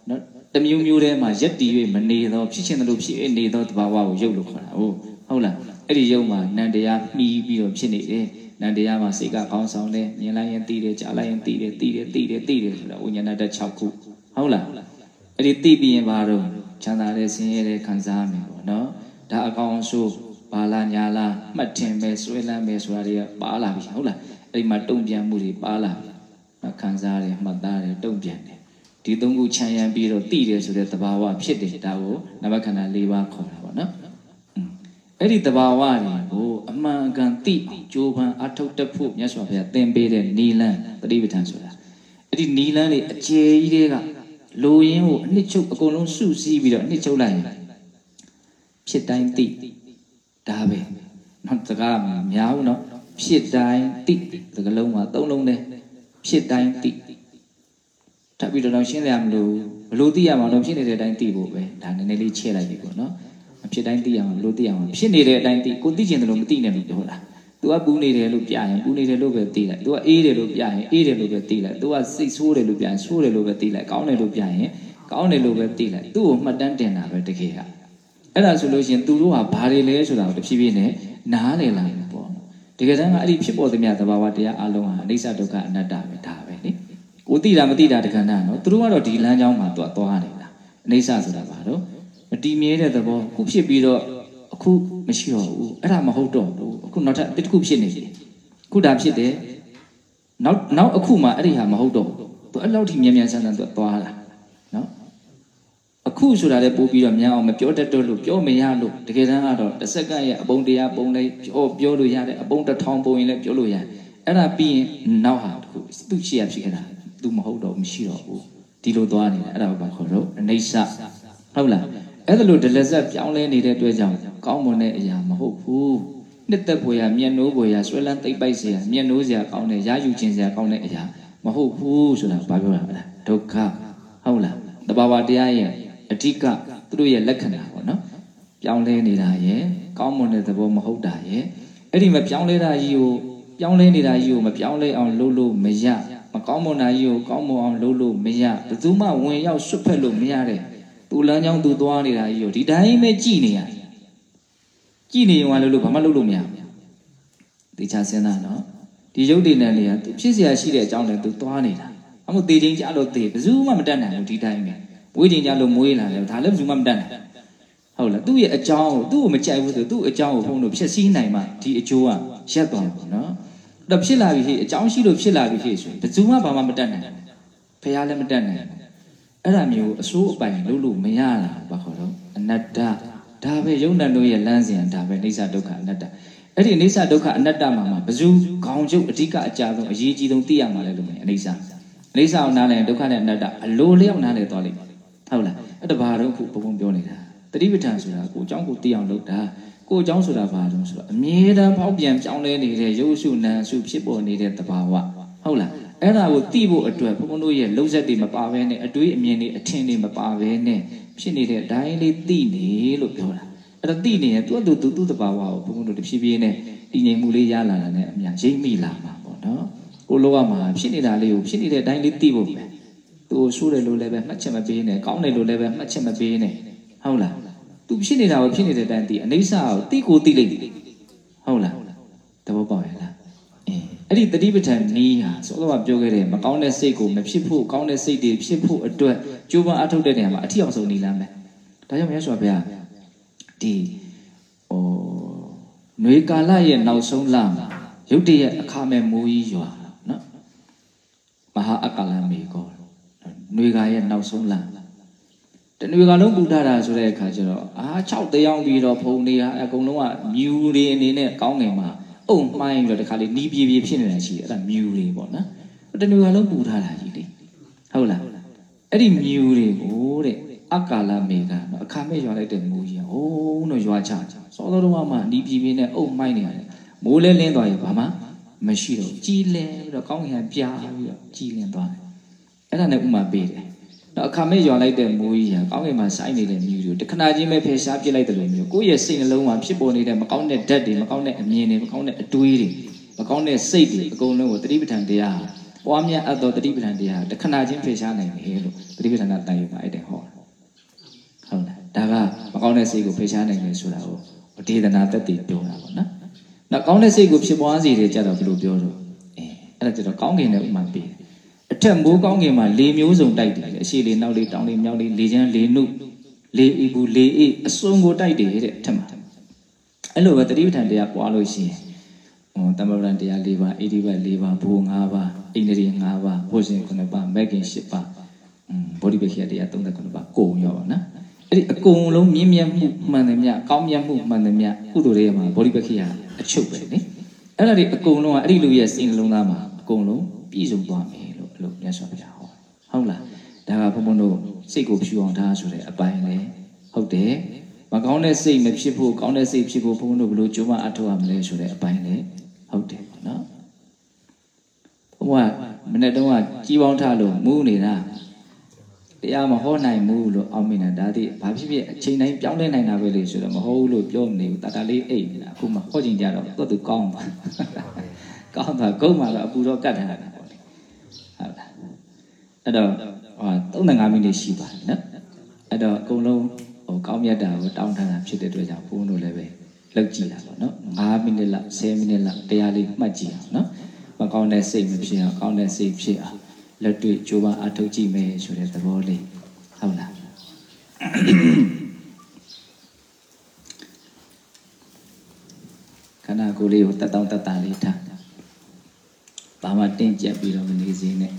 နော်တမျိုးမျိုးထဲမှာရက်တည်၍မနေသောဖြစ်ချင်းတယ်လို့ဖြစ်နေသောတဘာဝကိုရုပ်လို့ခေါ်တာဟုတ်ဟုတ်လားအဲ့ဒီရုပ်မှာနန္တရားမှီးပြီးတော့ဖြစ်နေတယ်နန္တရားမှာစိတ်ကကောင်းဆောင်တယ်မြင်လိုက်ရင်သိတယ်ကြားလိုက်ရင်သိတယ်သိတယ်သိတယ်သိတယ်ဆိုတာဥညာဏတ6ခုဟုတ်လားအဲ့ဒီသိပြီးရင်ဘာတော့ချမ်းသာတဲ့ဆင်းရဲတဲ့ခံစားမယ်ပေါ့နော်ဒါအကောင်ဆိုးဘာလာညာလာမှတ်ထင်ပဲဆွဲလန်းပဲဆိုတာတွေကပါလာပြီဟုတ်လားအဲ့ဒီမှာတုံ့ပြန်မှုတွေပါလာပြီ နော်ခံစားတယ်မှတ်သားတယ်တုံ့ပြန်တယ်ဒီသုံးခုခြံရံပြီးတော့တိတယ်ဆိုတဲ့သဘာဝဖြစ်တယ်ဒါကိုနမခန္ဓာ၄ပါးခေါ်တာပေါ့နော်အဲ့ဒီသဘာဝတွေကိုအမှန်အကန်တိကြိုးပမ်းအထောက်တက်ဖို့မြတ်စွာဘုရားသင်ပေးတဲ့နီလန်းပฏิပဋ္ဌာန်ဆိုတာအဲ့ဒီနီလန်းတွေအကျယ်ကြီးတွေကလိုရင်းကိုအနှစ်ချုပ်အကုန်လုံးစုစည်းပြီးတော့အနှစ်ချုပ်လိုက်ရင်ဖြစ်တိုင်းတိဒါပဲနော်တကားများဘူးနော်ဖြစ်တိုင်းတိဒီကလုံးမှာသုံးလုံးနဲ့ ဖြစ်တိုင်းသိထပ်ပြီးတော့ရှင်းရမလို့ဘလို့သိရမှာတော့ဖြစ်နေတဲ့အတိုင်းသိဖို့ပဲဒါနည်းနည်းလေးချဲ့လိုက်ပြီပေါ့နော်အဖြစ်တိုင်းသိရမှာဘလို့သိရမှာဖြစ်နေတဲ့အတိုင်းသိကိုသိကျင်တယ်လို့မသိနဲ့လို့ပြောတာ तू ကပူနေတယ်လို့ပြရင်ပူနေတယ်လို့ပဲသိလိုက် तू ကအေးတယ်လို့ပြရင်အေးတယ်လို့ပဲသိလိုက် तू ကစိတ်ဆိုးတယ်လို့ပြရင်ဆိုးတယ်လို့ပဲသိလိုက်ကောင်းတယ်လို့ပြရင်ကောင်းတယ်လို့ပဲသိလိုက်သူ့ကိုမှတ်တမ်းတင်တာပဲတကယ်ကအဲ့ဒါဆိုလို့ရှိရင်သူတို့ကဘာတွေလဲဆိုတာကိုတဖြည်းဖြည်းနဲ့နားလည်လာတယ်ပေါ့ တကယ်တမ်းကအဲ့ဒီဖြစ်ပေါ်သမျှသဘာဝတရားအလုံးဟာအိဋ္ဌဒုက္ခအနတ္တပဲဒါပဲလေကိုသိတာမသိတာတက္ကနာနော်သူတို့ကတော့ဒီလမ်းကြောင်းမှာသူကသွားနေတာအနေဆာဆိုတာဘာတော့မတည်မြဲတဲ့သဘောခုဖြစ်ပြီးတော့အခုမရှိတော့ဘူးအဲ့ဒါမဟုတ်တော့ဘူးအခုနောက်ထပ်တစ်ခုဖြစ်နေပြီခုဒါဖြစ်တယ်နောက်နောက်အခုမှအဲ့ဒီဟာမဟုတ်တော့ဘူးသူအဲ့လောက်ထိမြန်မြန်ဆန်ဆန်သူသွားတာနော် အခုဆိုတာလည်းပို့ပြီးတော့မြန်အောင်မပြောတတ်တော့လို့ပြောမရလို့တကယ်တမ်းကတော့တစ်စက္ကန့်ရဲ့အပုံတရားပုံတိုင်းပြောပြောလို့ရတယ်အပုံတစ်ထောင်ပုံရင်လည်းပြောလို့ရတယ်အဲ့ဒါပြီးရင်နောက်ဟာတခုသူ့ရှိရဖြစ်ခဲ့တာသူမဟုတ်တော့မရှိတော့ဘူးဒီလိုသွားနေတာအဲ့ဒါဘာခေါ်တော့အနေဆဟုတ်လားအဲ့ဒါလို့ဒလဇက်ပြောင်းလဲနေတဲ့အတွက်ကြောင့်ကောင်းမွန်တဲ့အရာမဟုတ်ဘူးနှစ်သက်ဖွယ်ရမျက်နှိုးဖွယ်ရဆွဲလန်းသိပ်ပိုက်စရာမျက်နှိုးစရာကောင်းတဲ့ရယူခြင်းစရာကောင်းတဲ့အရာမဟုတ်ဘူးဆိုတာဘာပြောတာလဲဒုက္ခဟုတ်လားတဘာဝတရားရဲ့ အဓိကသူတို့ရဲ့လက္ခဏာပေါ့နော်ပြောင်းလဲနေတာရဲ့ကောင်းမွန်တဲ့သဘောမဟုတ်တာရဲ့အဲ့ဒီမပြောင်းလဲတာကြီးကိုပြောင်းလဲနေတာကြီးကိုမပြောင်းလဲအောင်လုပ်လို့မရမကောင်းမွန်တာကြီးကိုကောင်းမွန်အောင်လုပ်လို့မရဘယ်သူမှဝင်ရောက်ဆွတ်ဖက်လို့မရတဲ့သူလမ်းကြောင်းသူသွားနေတာကြီးကိုဒီတိုင်းပဲကြည်နေရတယ်ကြည်နေရင်လည်းလို့ဘာမှလုပ်လို့မရဘူးတေချာစဉ်းစားနော်ဒီရုပ်တည်နေလေကသူဖြစ်เสียရှိတဲ့အကြောင်းလည်းသူသွားနေတာအမှုတေချင်းကြလို့တေဘယ်သူမှမတတ်နိုင်ဘူးဒီတိုင်းပဲ မွေးချင်းကြလို့မွေးလာတယ်ဒါလည်းဘယ်သူမှမတတ်နိုင်ဟုတ်လားသူ့ရဲ့အကြောင်းကိုသူ့ကိုမကြိုက်ဘူးဆိုသူ့အကြောင်းကိုဘုန်းတို့ဖြစ်စည်းနိုင်မှဒီအကျိုးကရက်သွားဘူးနော်အဲ့တော့ဖြစ်လာပြီဟေ့အကြောင်းရှိလို့ဖြစ်လာပြီဟေ့ဆိုရင်ဘယ်သူမှဘာမှမတတ်နိုင်ဘူးဖះလည်းမတတ်နိုင်ဘူးအဲ့ဒါမျိုးအစိုးအပိုင်လုပ်လို့မရတာဘာခေါ်တော့အနတ္တဒါပဲယုံနံတို့ရဲ့လမ်းစဉ်ဒါပဲအိဋ္ဌဒုက္ခအနတ္တအဲ့ဒီအိဋ္ဌဒုက္ခအနတ္တမှာမှာဘယ်သူခေါင်းချုပ်အဓိကအကြဆုံးအရေးကြီးဆုံးသိရမှာလဲလို့မယ်အိဋ္ဌအိဋ္ဌအောင်နားလဲဒုက္ခနဲ့အနတ္တအလိုလျောက်နားလဲသွားလိမ့်မယ် ဟုတ်လားအဲ့ဒါဘာတော့ခုဘုံဘုံပြောနေတာတတိပဋ္ဌာန်ဆိုတာကိုအကြောင်းကိုသိအောင်လုပ်တာကိုအကြောင်းဆိုတာဘာလို့ဆိုတော့အမြဲတမ်းဖောက်ပြန်ပြောင်းလဲနေတဲ့ရုပ်စုနာစုဖြစ်ပေါ်နေတဲ့သဘာဝဟုတ်လားအဲ့ဒါကိုသိဖို့အတွက်ဘုန်းဘုန်းတို့ရဲ့လုံဆက်တွေမပါဘဲနဲ့အတွေးအမြင်တွေအထင်တွေမပါဘဲနဲ့ဖြစ်နေတဲ့အတိုင်းလေးသိနေလို့ပြောတာအဲ့ဒါသိနေရင်သူ့သူသူသူ့သဘာဝကိုဘုန်းဘုန်းတို့တဖြည်းဖြည်းနဲ့တည်ငြိမ်မှုလေးရလာတာနဲ့အများရိပ်မိလာမှာပေါ့နော်ကိုလောကမှာဖြစ်နေတာလေးကိုဖြစ်နေတဲ့အတိုင်းလေးသိဖို့ပဲ သူဆိုးတယ်လို့လည်းပဲမှတ်ချက်မပေးနဲ့ကောင်းတယ်လို့လည်းပဲမှတ်ချက်မပေးနဲ့ဟုတ်လားသူဖြစ်နေတာကိုဖြစ်နေတဲ့အတိုင်းသိအနိစ္စကိုသိကိုသိလိုက်ဟုတ်လားသဘောပေါက်ရဲ့လားအဲ့ဒီတတိပဋ္ဌာန်နီးဟာစောစောကပြောခဲ့တဲ့မကောင်းတဲ့စိတ်ကိုမဖြစ်ဖို့ကောင်းတဲ့စိတ်တွေဖြစ်ဖို့အတွက်ကြိုးပမ်းအထောက်တဲ့နေရာမှာအထီအောင်ဆုံးနေလမ်းပဲဒါကြောင့်မြတ်စွာဘုရားဒီဟိုຫນွေကာလရဲ့နောက်ဆုံးလမှာရုတ်တရက်အခါမဲ့မိုးကြီးရွာနော်မဟာအကလမေကော ຫນွေကာရဲ့နောက်ဆုံးလတနွေကလုံးပူထားတာဆိုတဲ့အခါကျတော့အာ6တယောက်ပြီးတော့ဖုန်တွေဟာအကုန်လုံးကမြူတွေအနေနဲ့ကောင်းငင်မှာအုံမှိုင်းပြီးတော့တခါလေးနီးပြေးပြေးဖြစ်နေတာရှိတယ်အဲ့ဒါမြူတွေပေါ့နော်တနွေကလုံးပူထားတာကြီးလေဟုတ်လားအဲ့ဒီမြူတွေကိုတဲ့အကာလမေကနော်အခါမဲ့ရွာလိုက်တဲ့မိုးကြီးဟိုးတော့ရွာချချစောစောတော့မှနီးပြေးပြေးနဲ့အုံမှိုင်းနေရတယ်မိုးလဲလင်းသွားရင်ဘာမှမရှိတော့ကြီးလင်းပြီးတော့ကောင်းကင်ပြားပြီးတော့ကြီးလင်းသွားတယ် အဲ့ဒါနဲ့ဥမာပေးတယ်တော့အခါမဲ့ရွာလိုက်တဲ့မိုးကြီးဟာကောင်းကင်မှာစိုင်းနေတဲ့မြူတွေတခဏချင်းပဲဖယ်ရှားပစ်လိုက်တယ်လို့မျိုးကိုယ့်ရဲ့စိတ်နှလုံးမှာဖြစ်ပေါ်နေတဲ့မကောင်းတဲ့ဓာတ်တွေမကောင်းတဲ့အမြင်တွေမကောင်းတဲ့အတွေးတွေမကောင်းတဲ့စိတ်တွေအကုန်လုံးကိုတတိပဋ္ဌာန်တရားပွားများအပ်သောတတိပဋ္ဌာန်တရားတခဏချင်းဖယ်ရှားနိုင်တယ်လို့တတိပဋ္ဌာန်တိုင်ရပါအဲ့တဲ့ဟောဟုတ်လားဒါကမကောင်းတဲ့စိတ်ကိုဖယ်ရှားနိုင်တယ်ဆိုတာကိုဒေသနာတက်တည်ပြောတာပေါ့နော်နောက်ကောင်းတဲ့စိတ်ကိုဖြစ်ပွားစေတယ်ကြတော့ဘယ်လိုပြောတော့အဲအဲ့ဒါကြတော့ကောင်းကင်တဲ့ဥမာပေးတယ် အထက်မိုးကောင်းကင်မှာလေမျိုးစုံတိုက်တယ်အရှိလေးနောက်လေးတောင်လေးမြောက်လေးလေချမ်းလေနုလေအီဘူးလေအေးအစုံကိုတိုက်တယ်တဲ့အထက်မှာအဲ့လိုပဲတတိပဋ္ဌာန်တရားပွားလို့ရှိရင်ဟောတမ္ပရံတရား၄ပါးဣတိပတ်၄ပါးဘူ၅ပါးဣန္ဒြေ၅ပါးဘုဇင်9ပါးမဂ်ကင်10ပါးอืมဗောဓိပခိယတရား39ပါးကိုုံရောပါနော်အဲ့ဒီအကုန်လုံးမြင့်မြတ်မှုမှန်တယ်မြတ်ကောင်းမြတ်မှုမှန်တယ်မြတ်ကုသိုလ်တွေမှာဗောဓိပခိယအချုပ်ပဲလေအဲ့ဒါတွေအကုန်လုံးကအဲ့ဒီလူရဲ့စိတ်နှလုံးသားမှာအကုန်လုံးပြည့်စုံသွားမယ် လို့မြတ်စွာဘုရားဟောဟုတ်လားဒါကဘုံဘုံတို့စိတ်ကိုဖြူအောင်ထားဆိုတဲ့အပိုင်းလေဟုတ်တယ်မကောင်းတဲ့စိတ်မဖြစ်ဖို့ကောင်းတဲ့စိတ်ဖြစ်ဖို့ဘုံဘုံတို့ဘယ်လိုကြိုးပမ်းအထောက်ရမလဲဆိုတဲ့အပိုင်းလေဟုတ်တယ်နော်ဘုံကမနေ့တုန်းကကြီးပေါင်းထားလို့မူးနေတာတရားမဟောနိုင်ဘူးလို့အောက်မိနေတာဒါတိဘာဖြစ်ဖြစ်အချိန်တိုင်းပြောင်းလဲနိုင်တာပဲလေဆိုတော့မဟုတ်ဘူးလို့ပြောမနေဘူးတတလေးအိတ်နေတာအခုမှဟောချိန်ကြတော့သူ့သူကောင်းပါကောင်းတာဂုံးမှာတော့အပူတော့ကတ်ထားတာ အဲ့တော့ဟို35မိနစ်ရှိပါတယ်နော်အဲ့တော့အကုန်လုံးဟိုကောင်းမြတ်တာကိုတောင်းထားတာဖြစ်တဲ့အတွက်ကြောင့်ဘုန်းတို့လည်းပဲလောက်ကြည့်တာပေါ့နော်5မိနစ်လောက်10မိနစ်လောက်တရားလေးမှတ်ကြည့်အောင်နော်မကောင်းတဲ့စိတ်မဖြစ်အောင်ကောင်းတဲ့စိတ်ဖြစ်အောင်လက်တွေ့ကြိုးပမ်းအထောက်ကြည့်မယ်ဆိုတဲ့သဘောလေးဟုတ်လားခန္ဓာကိုယ်လေးကိုတက်တောင့်တက်တာလေးထားဘာမှတင်းကျပ်ပြီးတော့မနေစေနဲ့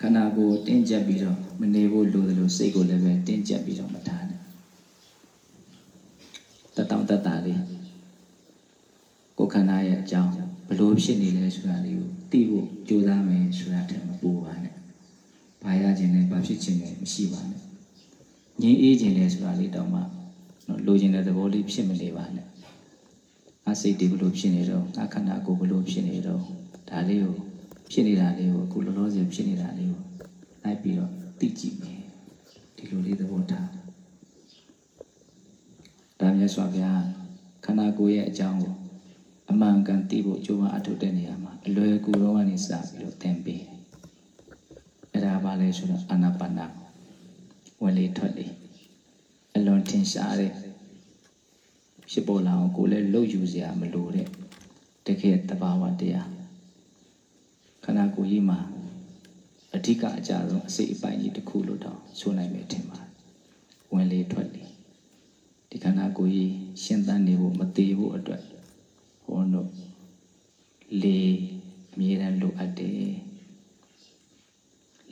ခန္ဓာကိုယ်တင်းကျပ်ပြီးတော့မနေဖို့လိုတယ်လို့စိတ်ကိုလည်းပဲတင်းကျပ်ပြီးတော့မထားနဲ့တက်တောင့်တက်တာလေးကိုယ်ခန္ဓာရဲ့အကြောင်းဘလို့ဖြစ်နေလဲဆိုတာလေးကိုသိဖို့ကြိုးစားမယ်ဆိုတာတည်းမပူပါနဲ့ဘာရခြင်းလဲဘာဖြစ်ခြင်းလဲမရှိပါနဲ့ငြင်းအေးခြင်းလဲဆိုတာလေးတောင်မှနော်လိုချင်တဲ့သဘောလေးဖြစ်မနေပါနဲ့အစိတ်တွေဘလို့ဖြစ်နေတော့အခန္ဓာကိုယ်ဘလို့ဖြစ်နေတော့ဒါလေးကို ဖြစ်နေတာလေးကိုအခုလောလောဆယ်ဖြစ်နေတာလေးကိုလိုက်ပြီးတော့သိကြည့်မယ်ဒီလိုလေးသဘောထားဒါမြတ်စွာဘုရားခန္ဓာကိုယ်ရဲ့အကြောင်းကိုအမှန်ကန်သိဖို့ကြိုးပမ်းအထောက်တဲ့နေရာမှာအလွယ်ကူတော့ကနေစပြီးတော့သင်ပေးတယ်အဲ့ဒါဘာလဲဆိုတော့အာနာပါနာဝင်လေထွက်လေအလွန်ထင်ရှားတဲ့ဖြစ်ပေါ်လာအောင်ကိုယ်လည်းလှုပ်ယူစရာမလိုတဲ့တကယ်တဘာဝတရားခ န္ဓာကိုယ်ကြီးမှာအဓိကအကြဆုံးအစိတ်အပိုင်းကြီးတစ်ခုလို့တော့ဆိုနိုင်မယ်ထင်ပါတယ်ဝင်လေထွက်လေဒီခန္ဓာကိုယ်ကြီးရှင်းသန်းနေဖို့မသေးဖို့အတွက်ဟောတော့လေအမြဲတမ်းလိုအပ်တယ်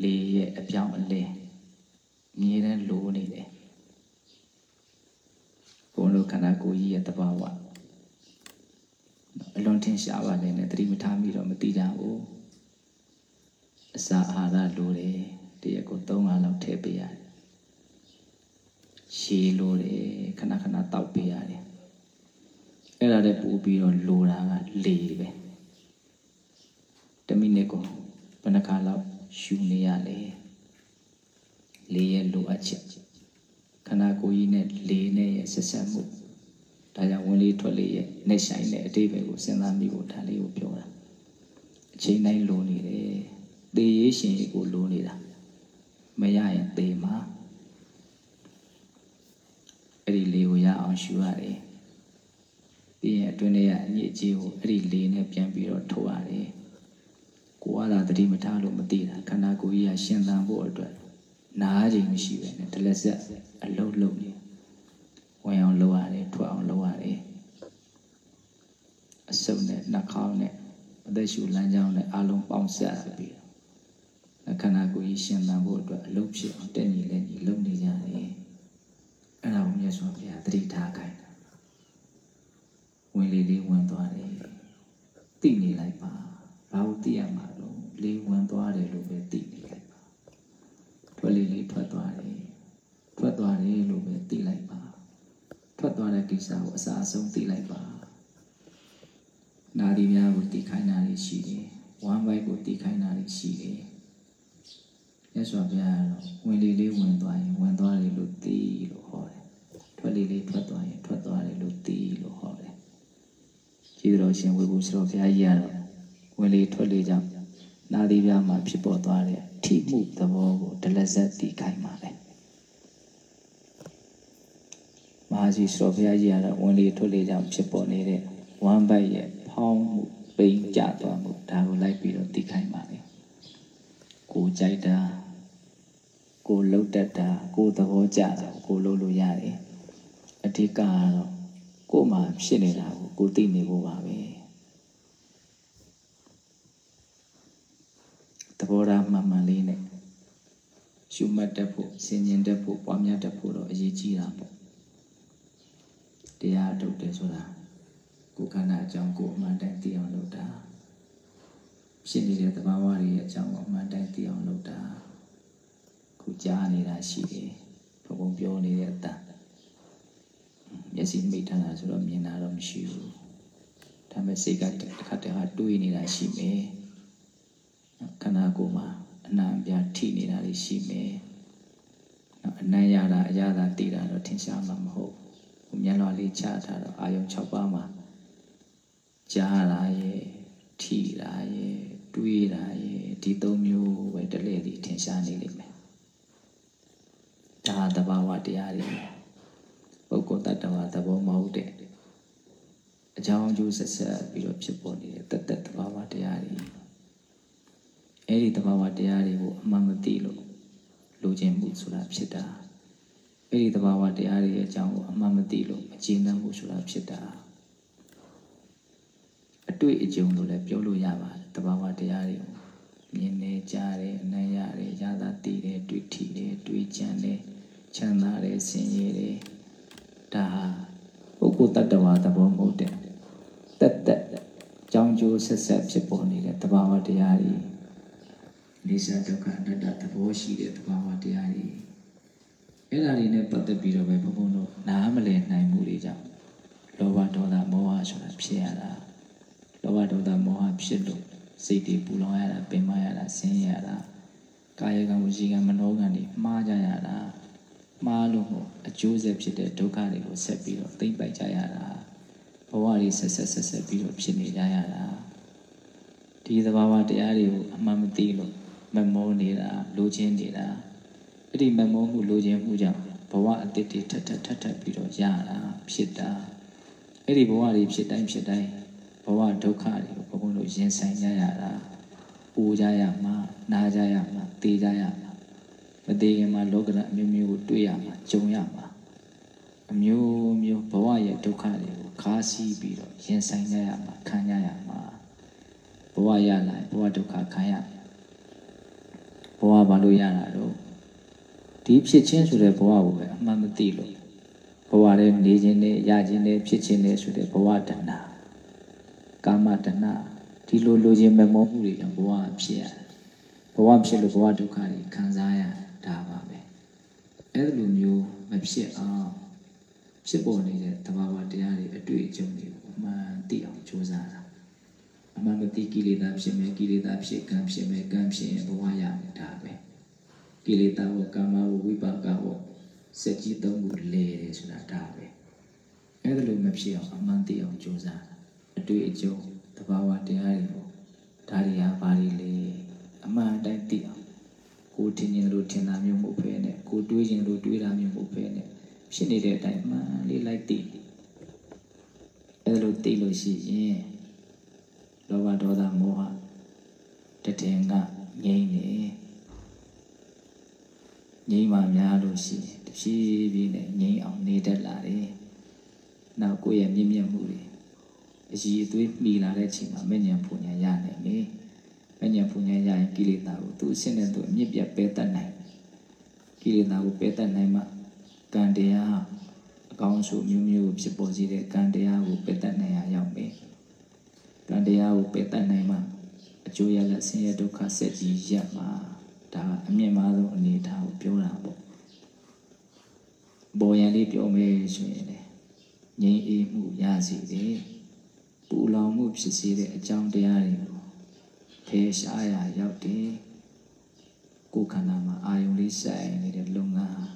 လေရဲ့အပြောင်းအလဲအမြဲတမ်းလိုနေတယ်ဘုန်းတို့ခန္ဓာကိုယ်ကြီးရဲ့တဘာဝအလွန်ထင်ရှားပါလေနဲ့တတိမထားမိတော့မသိကြဘူး အစာအာဟာရလိုတယ်တရက်ကို3ခါလောက်ထည့်ပေးရတယ်ရှည်လိုတယ်ခဏခဏတောက်ပေးရတယ်အဲ့ဒါလည်းပို့ပြီးတော့လိုတာကလေပဲတစ်မိနစ်ကိုဘယ်နှခါလောက်ရှူနေရလဲလေရဲ့လိုအပ်ချက်ခန္ဓာကိုယ်ကြီးနဲ့လေနဲ့ရဲ့ဆက်ဆက်မှုဒါကြောင့်ဝင်လေထွက်လေရဲ့နှိမ့်ဆိုင်တဲ့အတိတ်ပဲကိုစဉ်းစားမိဖို့ဒါလေးကိုပြောတာအချိန်တိုင်းလိုနေတယ် သေရေးရှင်ရေးကိုလိုနေတာမရရင်သေမှာအဲ့ဒီလေကိုရအောင်ရှူရတယ်ပြီးရင်အတွင်းထဲကအညစ်အကြေးကိုအဲ့ဒီလေနဲ့ပြန်ပြီးတော့ထုတ်ရတယ်ကိုကသာတတိမထားလို့မသိတာခန္ဓာကိုယ်ကြီးကရှင်သန်ဖို့အတွက်နားချိန်မရှိပဲနဲ့တလက်ဆက်အလုံးလုံးနေဝင်အောင်လုပ်ရတယ်ထွက်အောင်လုပ်ရတယ်အစုံနဲ့နှာခေါင်းနဲ့အသက်ရှူလမ်းကြောင်းနဲ့အလုံးပေါင်းဆက်ပြီး ခန္ဓာကိုယ်ကြီးရှင်သန်ဖို့အတွက်အလုပ်ဖြစ်အောင်တက်ညီလက်ညီလုပ်နေကြတယ်အဲ့ဒါကိုမြတ်စွာဘုရားတတိထားခိုင်းတာဝင်လေလေးဝင်သွားတယ်သိနေလိုက်ပါဘာလို့သိရမှာလို့လေးဝင်သွားတယ်လို့ပဲသိနေလိုက်ပါထွက်လေလေးထွက်သွားတယ်ထွက်သွားတယ်လို့ပဲသိလိုက်ပါထွက်သွားတဲ့ကိစ္စကိုအစားအဆုံးသိလိုက်ပါနာဒီများကိုသိခိုင်းတာရှိတယ်ဝမ်းပိုက်ကိုသိခိုင်းတာရှိတယ် မြတ်စွာဘုရားကတော့ဝင်လေလေးဝင်သွားရင်ဝင်သွားတယ်လို့သိလို့ဟောတယ်ထွက်လေလေးထွက်သွားရင်ထွက်သွားတယ်လို့သိလို့ဟောတယ်ကျေးဇူးတော်ရှင်ဝေဘူးဆရာဘုရားကြီးကတော့ဝင်လေထွက်လေကြောင့်နာသီပြားမှာဖြစ်ပေါ်သွားတဲ့ထိမှုသဘောကိုဒလဇက်သိခိုင်းပါတယ်မဟာကြီးဆရာဘုရားကြီးကတော့ဝင်လေထွက်လေကြောင့်ဖြစ်ပေါ်နေတဲ့ဝမ်းပိုက်ရဲ့ဖောင်းမှုပိန်ကျသွားမှုဒါကိုလိုက်ပြီးတော့သိခိုင်းပါတယ်ကိုကြိုက်တာ ကိုလှုပ်တတ်တာကိုသဘောကျတာကိုလှုပ်လို့ရတယ်အဓိကကတော့ကို့မှာဖြစ်နေတာကိုကိုသိနေဖို့ပါပဲသဘောထားမှန်မှန်လေးနဲ့ရှုမှတ်တတ်ဖို့ဆင်ញင်တတ်ဖို့ပွားများတတ်ဖို့တော့အရေးကြီးတာပေါ့တရားထုတ်တယ်ဆိုတာကိုယ်ခန္ဓာအကြောင်းကိုအမှန်တိုင်းသိအောင်လုပ်တာဖြစ်နေတဲ့သဘာဝတွေရဲ့အကြောင်းကိုအမှန်တိုင်းသိအောင်လုပ်တာ ခုကြားနေတာရှိတယ်ဘုံဘုံပြောနေတဲ့အတန်မျက်စိမိတ်ထားတာဆိုတော့မြင်တာတော့မရှိဘူးဒါပေမဲ့စိတ်ကတစ်ခါတည်းဟာတွေးနေတာရှိမယ်ခန္ဓာကိုယ်မှာအနာအပြားထိနေတာတွေရှိမယ်အနံ့ရတာအရသာတည်တာတော့ထင်ရှားမှာမဟုတ်ဘူးမျက်လွှာလေးချထားတော့အာယုံ6ပါးမှာကြားတာရဲ့ထိတာရဲ့တွေးတာရဲ့ဒီသုံးမျိုးပဲတလဲတည်ထင်ရှားနေလိမ့်မယ် ဒါသဘာဝတရားတွေပုဂ္ဂိုလ်တ attva သဘောမဟုတ်တဲ့အကြောင်းအကျိုးဆက်ဆက်ပြီးတော့ဖြစ်ပေါ်နေတဲ့တသက်သဘာဝတရားတွေအဲ့ဒီသဘာဝတရားတွေကိုအမှန်မသိလို့လိုချင်မှုဆိုတာဖြစ်တာအဲ့ဒီသဘာဝတရားတွေရဲ့အကြောင်းကိုအမှန်မသိလို့မကျေနပ်မှုဆိုတာဖြစ်တာအတွေ့အကြုံလို့လည်းပြောလို့ရပါတယ်သဘာဝတရားတွေကိုမြင်နေကြားတယ်အနံ့ရတယ်ရတာသိတယ်တွေ့ထိတယ်တွေ့ကြံတယ် ချမ်းသာတယ်ဆင်းရဲတယ်ဒါဟာပုဂ္ဂိုလ်တ attva သဘောမဟုတ်တဲ့တက်တက်ကြောင်းကျိုးဆက်ဆက်ဖြစ်ပေါ်နေတဲ့သဘာဝတရားတွေနေစာဒုက္ခအနတ္တသဘောရှိတဲ့သဘာဝတရားတွေအဲ့ဒါတွေနဲ့ပတ်သက်ပြီးတော့ပဲဘုံဘုံတို့နားမလည်နိုင်မှုတွေကြောင့်လောဘဒေါသမောဟဆိုတာဖြစ်ရတာလောဘဒေါသမောဟဖြစ်လို့စိတ်တွေပူလောင်ရတာပင်မရတာဆင်းရဲရတာကာယကံဝစီကံမနောကံတွေမှားကြရတာ မှားလို့မို့အကျိုးဆက်ဖြစ်တဲ့ဒုက္ခတွေကိုဆက်ပြီးတော့သိမ့်ပိုက်ကြရတာဘဝတွေဆက်ဆက်ဆက်ဆက်ပြီးတော့ဖြစ်နေကြရတာဒီသဘာဝတရားတွေကိုအမှန်မသိလို့မမောနေတာလိုချင်နေတာအဲ့ဒီမမောမှုလိုချင်မှုကြောင့်ဘဝအတိတ်တွေထပ်ထပ်ထပ်ထပ်ပြီးတော့ရတာဖြစ်တာအဲ့ဒီဘဝတွေဖြစ်တိုင်းဖြစ်တိုင်းဘဝဒုက္ခတွေကိုဘုံဘုံတို့ရင်ဆိုင်ကြရတာပူကြရမှာနာကြရမှာသိကြရမှာ မသိခင်မှာလောကဓာတ်အမျိုးမျိုးကိုတွေ့ရမှာကြုံရမှာအမျိုးမျိုးဘဝရဲ့ဒုက္ခတွေကိုခါးစီးပြီးတော့ရင်ဆိုင်ကြရမှာခံကြရမှာဘဝရလာရင်ဘဝဒုက္ခခံရဘဝဘာလို့ရတာတော့ဒီဖြစ်ချင်းဆိုတဲ့ဘဝကိုပဲအမှန်မသိလို့ဘဝထဲနေခြင်းနဲ့ရခြင်းနဲ့ဖြစ်ခြင်းနဲ့ဆိုတဲ့ဘဝတဏ္ဍကာမတဏ္ဍဒီလိုလိုခြင်းမမောမှုတွေကြောင့်ဘဝဖြစ်ရတယ်ဘဝဖြစ်လို့ဘဝဒုက္ခတွေခံစားရတာ ပါပဲအဲ့ဒီလိုမျိုးမဖြစ်အောင်ဖြစ်ပေါ်နေတဲ့သဘာဝတရားတွေအတွေ့အကြုံတွေကိုအမှန်သိအောင်ကြိုးစားတာအမှန်မသိကိလေသာဖြစ်မယ်ကိလေသာဖြစ်ကံဖြစ်မယ်ကံဖြစ်ရင်ဘဝရမယ်ဒါပဲကိလေသာဝကာမဝဝိပါကဝစက်ကြီးသုံးခုလဲတယ်ဆိုတာဒါပဲအဲ့ဒါလိုမဖြစ်အောင်အမှန်သိအောင်ကြိုးစားတာအတွေ့အကြုံသဘာဝတရားတွေကိုဒါတွေဟာဘာတွေလဲအမှန်အတိုင်းသိအောင် ကိုယ်ထင်ရင်လို့ထင်တာမျိုးမဟုတ်ဘဲနဲ့ကိုယ်တွေးရင်လို့တွေးတာမျိုးမဟုတ်ဘဲနဲ့ဖြစ်နေတဲ့အတိုင်းအမှန်လေးလိုက်သိအဲ့ဒါလိုသိလို့ရှိရင်လောဘဒေါသမောဟတထင်ကငြိမ့်နေငြိမ်းမှများလို့ရှိရင်တဖြည်းဖြည်းနဲ့ငြိမ်းအောင်နေတတ်လာတယ်။နောက်ကိုယ့်ရဲ့မြင့်မြတ်မှုတွေအည်အသွေးမိလာတဲ့အချိန်မှာမဉ္ဇဉ်ပူညာရနိုင်တယ်။ မဉ္ဇဉ်ပူညာရရင်ကိလေသာကိုသူ့အစစ်နဲ့သူအမြင့်ပြတ်ပယ်တတ်နိုင်။ကိလေသာကိုပယ်တတ်နိုင်မှကံတရားအကောင်းဆုံးမျိုးမျိုးဖြစ်ပေါ်စေတဲ့ကံတရားကိုပယ်တတ်နိုင်ရရောက်မယ်။ကံတရားကိုပယ်တတ်နိုင်မှအကျိုးရလဆင်းရဲဒုက္ခဆက်ကြီးရပ်မှာဒါကအမြင့်မားဆုံးအနေအထားကိုပြောတာပေါ့ပေါ်ရန်လေးပြောမယ်ဆိုရင်လေငြိမ်းအေးမှုရစီတယ်ပူလောင်မှုဖြစ်စေတဲ့အကြောင်းတရားတွေကို ဖယ်ရှားရရောက်တယ်ကိုယ်ခန္ဓာမှာအာယုံလေးစိုက်နေတဲ့လုပ်ငန်းဟာ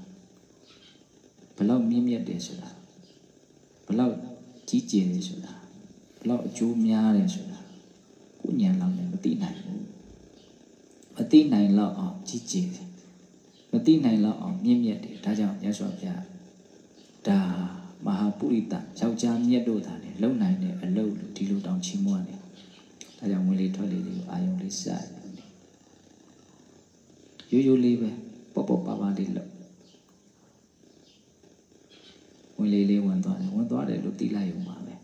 ဘလောက်မြင့်မြတ်တယ်ဆိုတာဘလောက်ကြီးကျယ်တယ်ဆိုတာဘလောက်အကျိုးများတယ်ဆိုတာကိုဉာဏ်လောက်နဲ့မသိနိုင်ဘူးမသိနိုင်လောက်အောင်ကြီးကျယ်တယ်မသိနိုင်လောက်အောင်မြင့်မြတ်တယ်ဒါကြောင့်မြတ်စွာဘုရားဒါမဟာပုရိသယောက်ျားမြတ်တို့သာလေလုံနိုင်တဲ့အလုပ်လို့ဒီလိုတောင်ချီးမွမ်းတယ် ဒါကြောင့်ဝင်လေထွက်လေလေးကိုအာယုံလေးစတယ်ရိုးရိုးလေးပဲပေါ့ပေါ့ပါပါလေးလို့ဝင်လေလေးဝင်သွားတယ်ဝင်သွားတယ်လို့သိလိုက်ရုံပါပဲ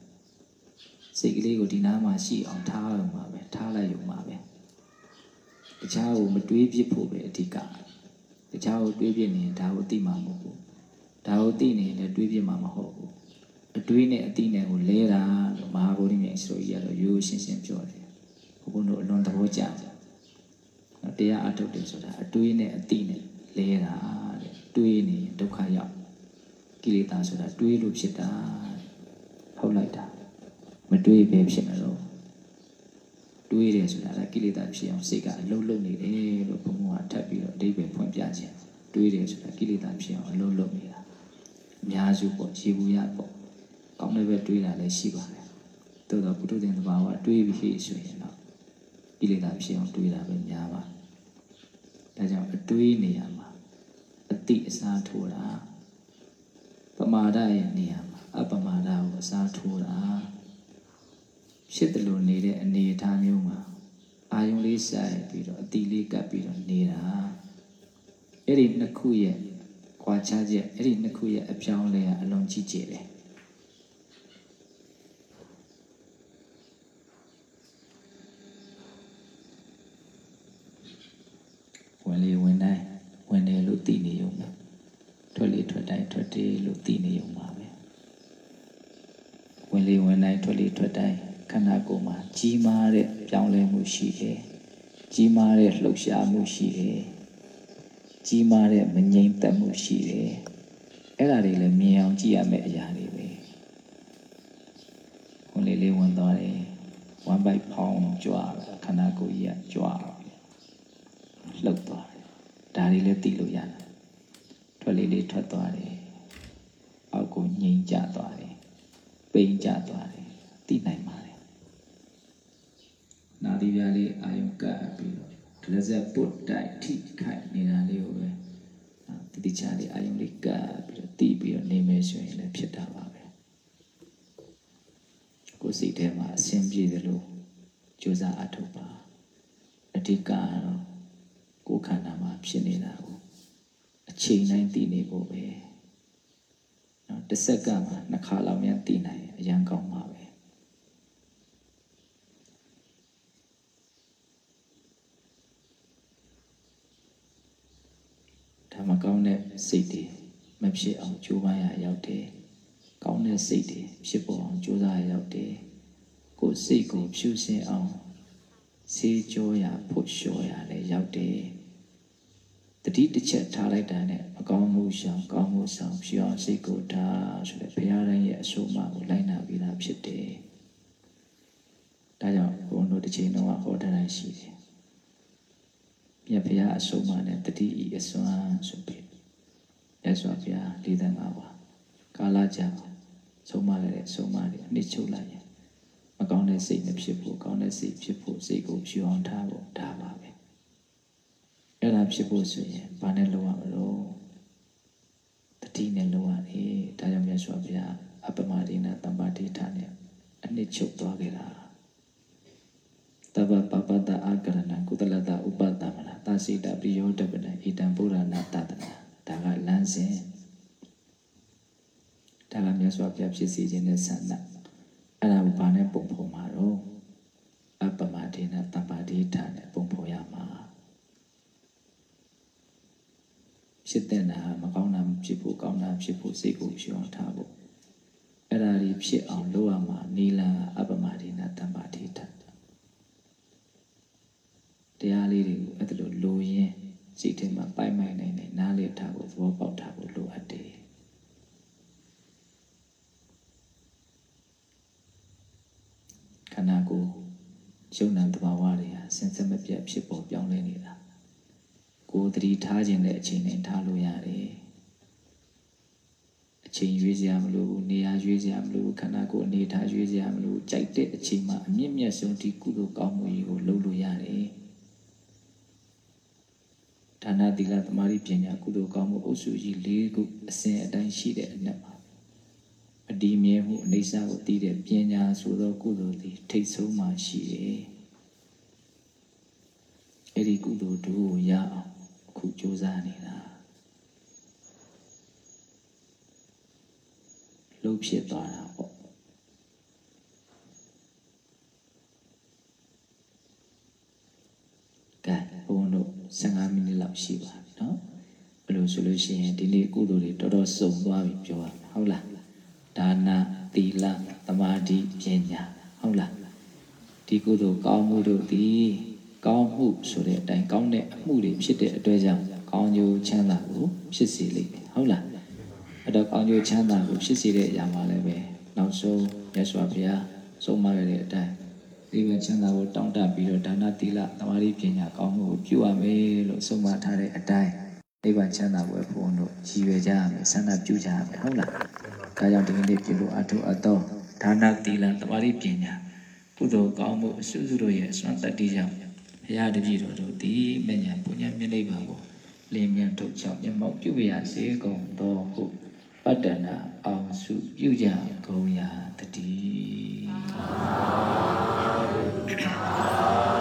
စိတ်ကလေးကိုဒီနားမှာရှိအောင်ထားရုံပါပဲထားလိုက်ရုံပါပဲတခြားကိုမတွေးပြစ်ဖို့ပဲအဓိကတခြားကိုတွေးပြစ်နေရင်ဒါကိုသိမှာမဟုတ်ဘူးဒါကိုသိနေရင်လည်းတွေးပြစ်မှာမဟုတ်ဘူးအတွေးနဲ့အသိနဲ့ကိုလဲတာလို့မဟာဗုဒ္ဓမြတ်အစတော်ကြီးကတော့ရိုးရိုးရှင်းရှင်းပြောတယ် ဘုန်းဘုန်းတို့အလွန်သဘောကျတယ်နော်တရားအထုတ်တယ်ဆိုတာအတွေးနဲ့အသိနဲ့လဲတာတဲ့တွေးနေရင်ဒုက္ခရောက်ကိလေသာဆိုတာတွေးလို့ဖြစ်တာဟုတ်လိုက်တာမတွေးပဲဖြစ်မှာတော့တွေးတယ်ဆိုတာကကိလေသာဖြစ်အောင်စိတ်ကအလုံးလုံးနေတယ်လို့ဘုံဘုံကထပ်ပြီးတော့အဓိပ္ပာယ်ဖွင့်ပြခြင်းတွေးတယ်ဆိုတာကိလေသာဖြစ်အောင်အလုံးလုံးနေတာအများစုပေါ့ခြေဘူးရပေါ့ကောင်းတဲ့ဘက်တွေးတာလည်းရှိပါတယ်သို့တော့ပုထုဇဉ်သဘာဝတွေးပြီးဆိုရင်တော့ ကိလေသာဖြစ်အောင်တွေးတာပဲများပါဒါကြောင့်အတွေးနေရာမှာအတိအစားထိုးတာပမာဒရဲ့နေရာမှာအပမာဒကိုအစားထိုးတာဖြစ်တယ်လို့နေတဲ့အနေအထားမျိုးမှာအာယုံလေးစိုက်ပြီးတော့အတီလေးကပ်ပြီးတော့နေတာအဲ့ဒီနှစ်ခုရဲ့ကွာခြားချက်အဲ့ဒီနှစ်ခုရဲ့အပြောင်းအလဲကအလွန်ကြီးကျယ်တယ် ဝင်လေဝင်တိုင်းဝင်တယ်လို့သိနေရုံပဲထွက်လေထွက်တိုင်းထွက်တယ်လို့သိနေရုံပါပဲဝင်လေဝင်တိုင်းထွက်လေထွက်တိုင်းခန္ဓာကိုယ်မှာကြီးမားတဲ့ပြောင်းလဲမှုရှိတယ်ကြီးမားတဲ့လှုပ်ရှားမှုရှိတယ်ကြီးမားတဲ့မငြိမ်သက်မှုရှိတယ်အဲ့ဒါတွေလည်းမြင်အောင်ကြည့်ရမယ့်အရာတွေပဲဝင်လေလေးဝင်သွားတယ်ဝမ်းပိုက်ဖောင်းကြွားခန္ဓာကိုယ်ကြီးကကြွား လှုပ်သွားတယ်ဒါတွေလည်းသိလို့ရတယ်ထွက်လေလေးထွက်သွားတယ်အောက်ကိုငြိမ်ကျသွားတယ်ပိန်ကျသွားတယ်သိနိုင်ပါတယ်နာသီပြားလေးအာယုံကပ်ပြီးတော့လက်ဆက်ပုတ်တိုက်ထိခိုက်နေတာလေးကိုပဲတတိချာလေးအာယုံလေးကပ်ပြီးတော့တီးပြီးတော့နေမယ်ဆိုရင်လည်းဖြစ်တာပါပဲကိုယ်စိတ်ထဲမှာအဆင်ပြေတယ်လို့ကြိုးစားအထောက်ပါအဓိကကတော့ ကိုယ်ခန္ဓာမှာဖြစ်နေတာကိုအချိန်တိုင်းသိနေဖို့ပဲနော်တစ်စက္ကန့်မှာနှစ်ခါလောက်များသိနိုင်ရင်အရန်ကောင်းပါပဲဒါမှကောင်းတဲ့စိတ်တွေမဖြစ်အောင်ကြိုးပမ်းရရောက်တယ်ကောင်းတဲ့စိတ်တွေဖြစ်ပေါ်အောင်ကြိုးစားရရောက်တယ်ကိုယ်စိတ်ကိုဖြူစင်အောင်စေးကြောရဖို့လျှော်ရလည်းရောက်တယ် တတိတစ်ချက်ထားလိုက်တာနဲ့အကောင်းမှုရှောင်ကောင်းမှုဆောင်ဖြူအောင်စိတ်ကိုထားဆိုတဲ့ဘုရားတိုင်းရဲ့အဆိုအမကိုလိုက်နာပြီးသားဖြစ်တယ်ဒါကြောင့်ဘုန်းတို့တစ်ချိန်တော့ဟောထားတာရှိတယ်မြတ်ဘုရားအဆုံးအမနဲ့တတိဤအစွမ်းဆိုပြီးရသော်ဘုရား၄၅ပါးကာလကြာဆုံးမလိုက်တဲ့ဆုံးမတွေအနှစ်ချုပ်လိုက်ရင်မကောင်းတဲ့စိတ်မဖြစ်ဖို့ကောင်းတဲ့စိတ်ဖြစ်ဖို့စိတ်ကိုဖြူအောင်ထားဖို့ဒါပါပဲ အဲ့ဒါဖြစ်ဖို့ဆိုရင်ဘာနဲ့လုပ်ရမလို့တတိနဲ့လုပ်ရတယ်ဒါကြောင့်မြတ်စွာဘုရားအပမဒိနာတမ္ပါတိထာနဲ့အနှစ်ချုပ်သွားခဲ့တာတဗ္ဗပပတ္တအာကရဏကုသလတဥပတမနာသစိတပိယောတပနဣတံဗုဒ္ဓနာတတနာဒါကလမ်းစဉ်ဒါကမြတ်စွာဘုရားဖြစ်စေခြင်းနဲ့ဆန္ဒအဲ့ဒါကိုဘာနဲ့ပုံဖော်မှာတော့အပမဒေနတမ္ပါတိထာနဲ့ပုံဖော်ရမှာ ဖြစ်တဲ့နာမကောင်းတာဖြစ်ဖို့ကောင်းတာဖြစ်ဖို့စိတ်ကိုဖြောင်းထားဖို့အဲ့ဒါကြီးဖြစ်အောင်လုပ်ရမှာနီလာအပမဒေနတမ္ပါတိထာတရားလေးတွေကိုအဲ့ဒါလိုလိုရင်းစိတ်ထဲမှာပိုက်မိုက်နိုင်နေနားလေထားဖို့သဘောပေါက်ထားဖို့လိုအပ်တယ်ခန္ဓာကိုယ်ယုံနာတဘာဝတွေဟာစင်စက်မပြတ်ဖြစ်ပေါ်ပြောင်းလဲနေတာ ကိုယ်တတိထားခြင်းတဲ့အချိန်နဲ့ထားလို့ရတယ်အချိန်ရွေးစရာမလိုဘူးနေရာရွေးစရာမလိုဘူးခန္ဓာကိုယ်အနေထားရွေးစရာမလိုဘူးကြိုက်တဲ့အချိန်မှာအမြင့်မြတ်ဆုံးဒီကုသိုလ်ကောင်းမှုကြီးကိုလုပ်လို့ရတယ်ဒါနသီလသမာဓိပညာကုသိုလ်ကောင်းမှုအုပ်စုကြီး၄ခုအစဉ်အတိုင်းရှိတဲ့အနက်မှာအဒီမြဲမှုအနေစာကိုတည်တဲ့ပညာဆိုသောကုသိုလ်သည်ထိတ်ဆုံးမှရှိတယ်။အဲ့ဒီကုသိုလ်တို့ကိုရအောင်အ ခုကြိုးစားနေတာလှုပ်ဖြစ်သွားတာပေါ့။ကဲဘုန်းတို့15မိနစ်လောက်ရှိပါပြီနော်။ဘယ်လိုဆိုလို့ရှိရင်ဒီနေ့ကုသိုလ်တွေတော်တော်စုံသွားပြီပြောရမှာဟုတ်လား။ဒါနသီလသမာဓိပညာဟုတ်လားဒီကုသိုလ်ကောင်းမှုတို့သည် ကောင်းမှုဆိုတဲ့အတိုင်းကောင်းတဲ့အမှုတွေဖြစ်တဲ့အတွက်ကြောင့်ကောင်းကျိုးချမ်းသာကိုဖြစ်စေလိမ့်မယ်ဟုတ်လားအဲ့တော့ကောင်းကျိုးချမ်းသာကိုဖြစ်စေတဲ့အရာမှလည်းပဲနောက်ဆုံးမြတ်စွာဘုရားဆုံးမရတဲ့အတိုင်းဒီဝချမ်းသာကိုတောင်းတပြီးတော့ဒါနသီလသမာဓိပညာကောင်းမှုကိုပြုရမယ်လို့ဆုံးမထားတဲ့အတိုင်းနိဗ္ဗာန်ချမ်းသာကိုဘုန်းတို့ရည်ရွယ်ကြရမယ်ဆန္ဒပြုကြရမယ်ဟုတ်လားဒါကြောင့်ဒီကနေ့ပြုလို့အထုအတော့ဒါနသီလသမာဓိပညာကုသိုလ်ကောင်းမှုအစွစုတို့ရဲ့အစွမ်းတတ္တိကြောင့် ဘုရားတပည့်တော်တို့သည်မညာပုညမြတ်နိဗ္ဗာန်ကိုလင်းမြန်ထုတ်ချောက်မျက်မှောက်ပြုရစေကုန်သောဟုပတ္တနာအောင်စုပြုကြကုန်ရာတည်း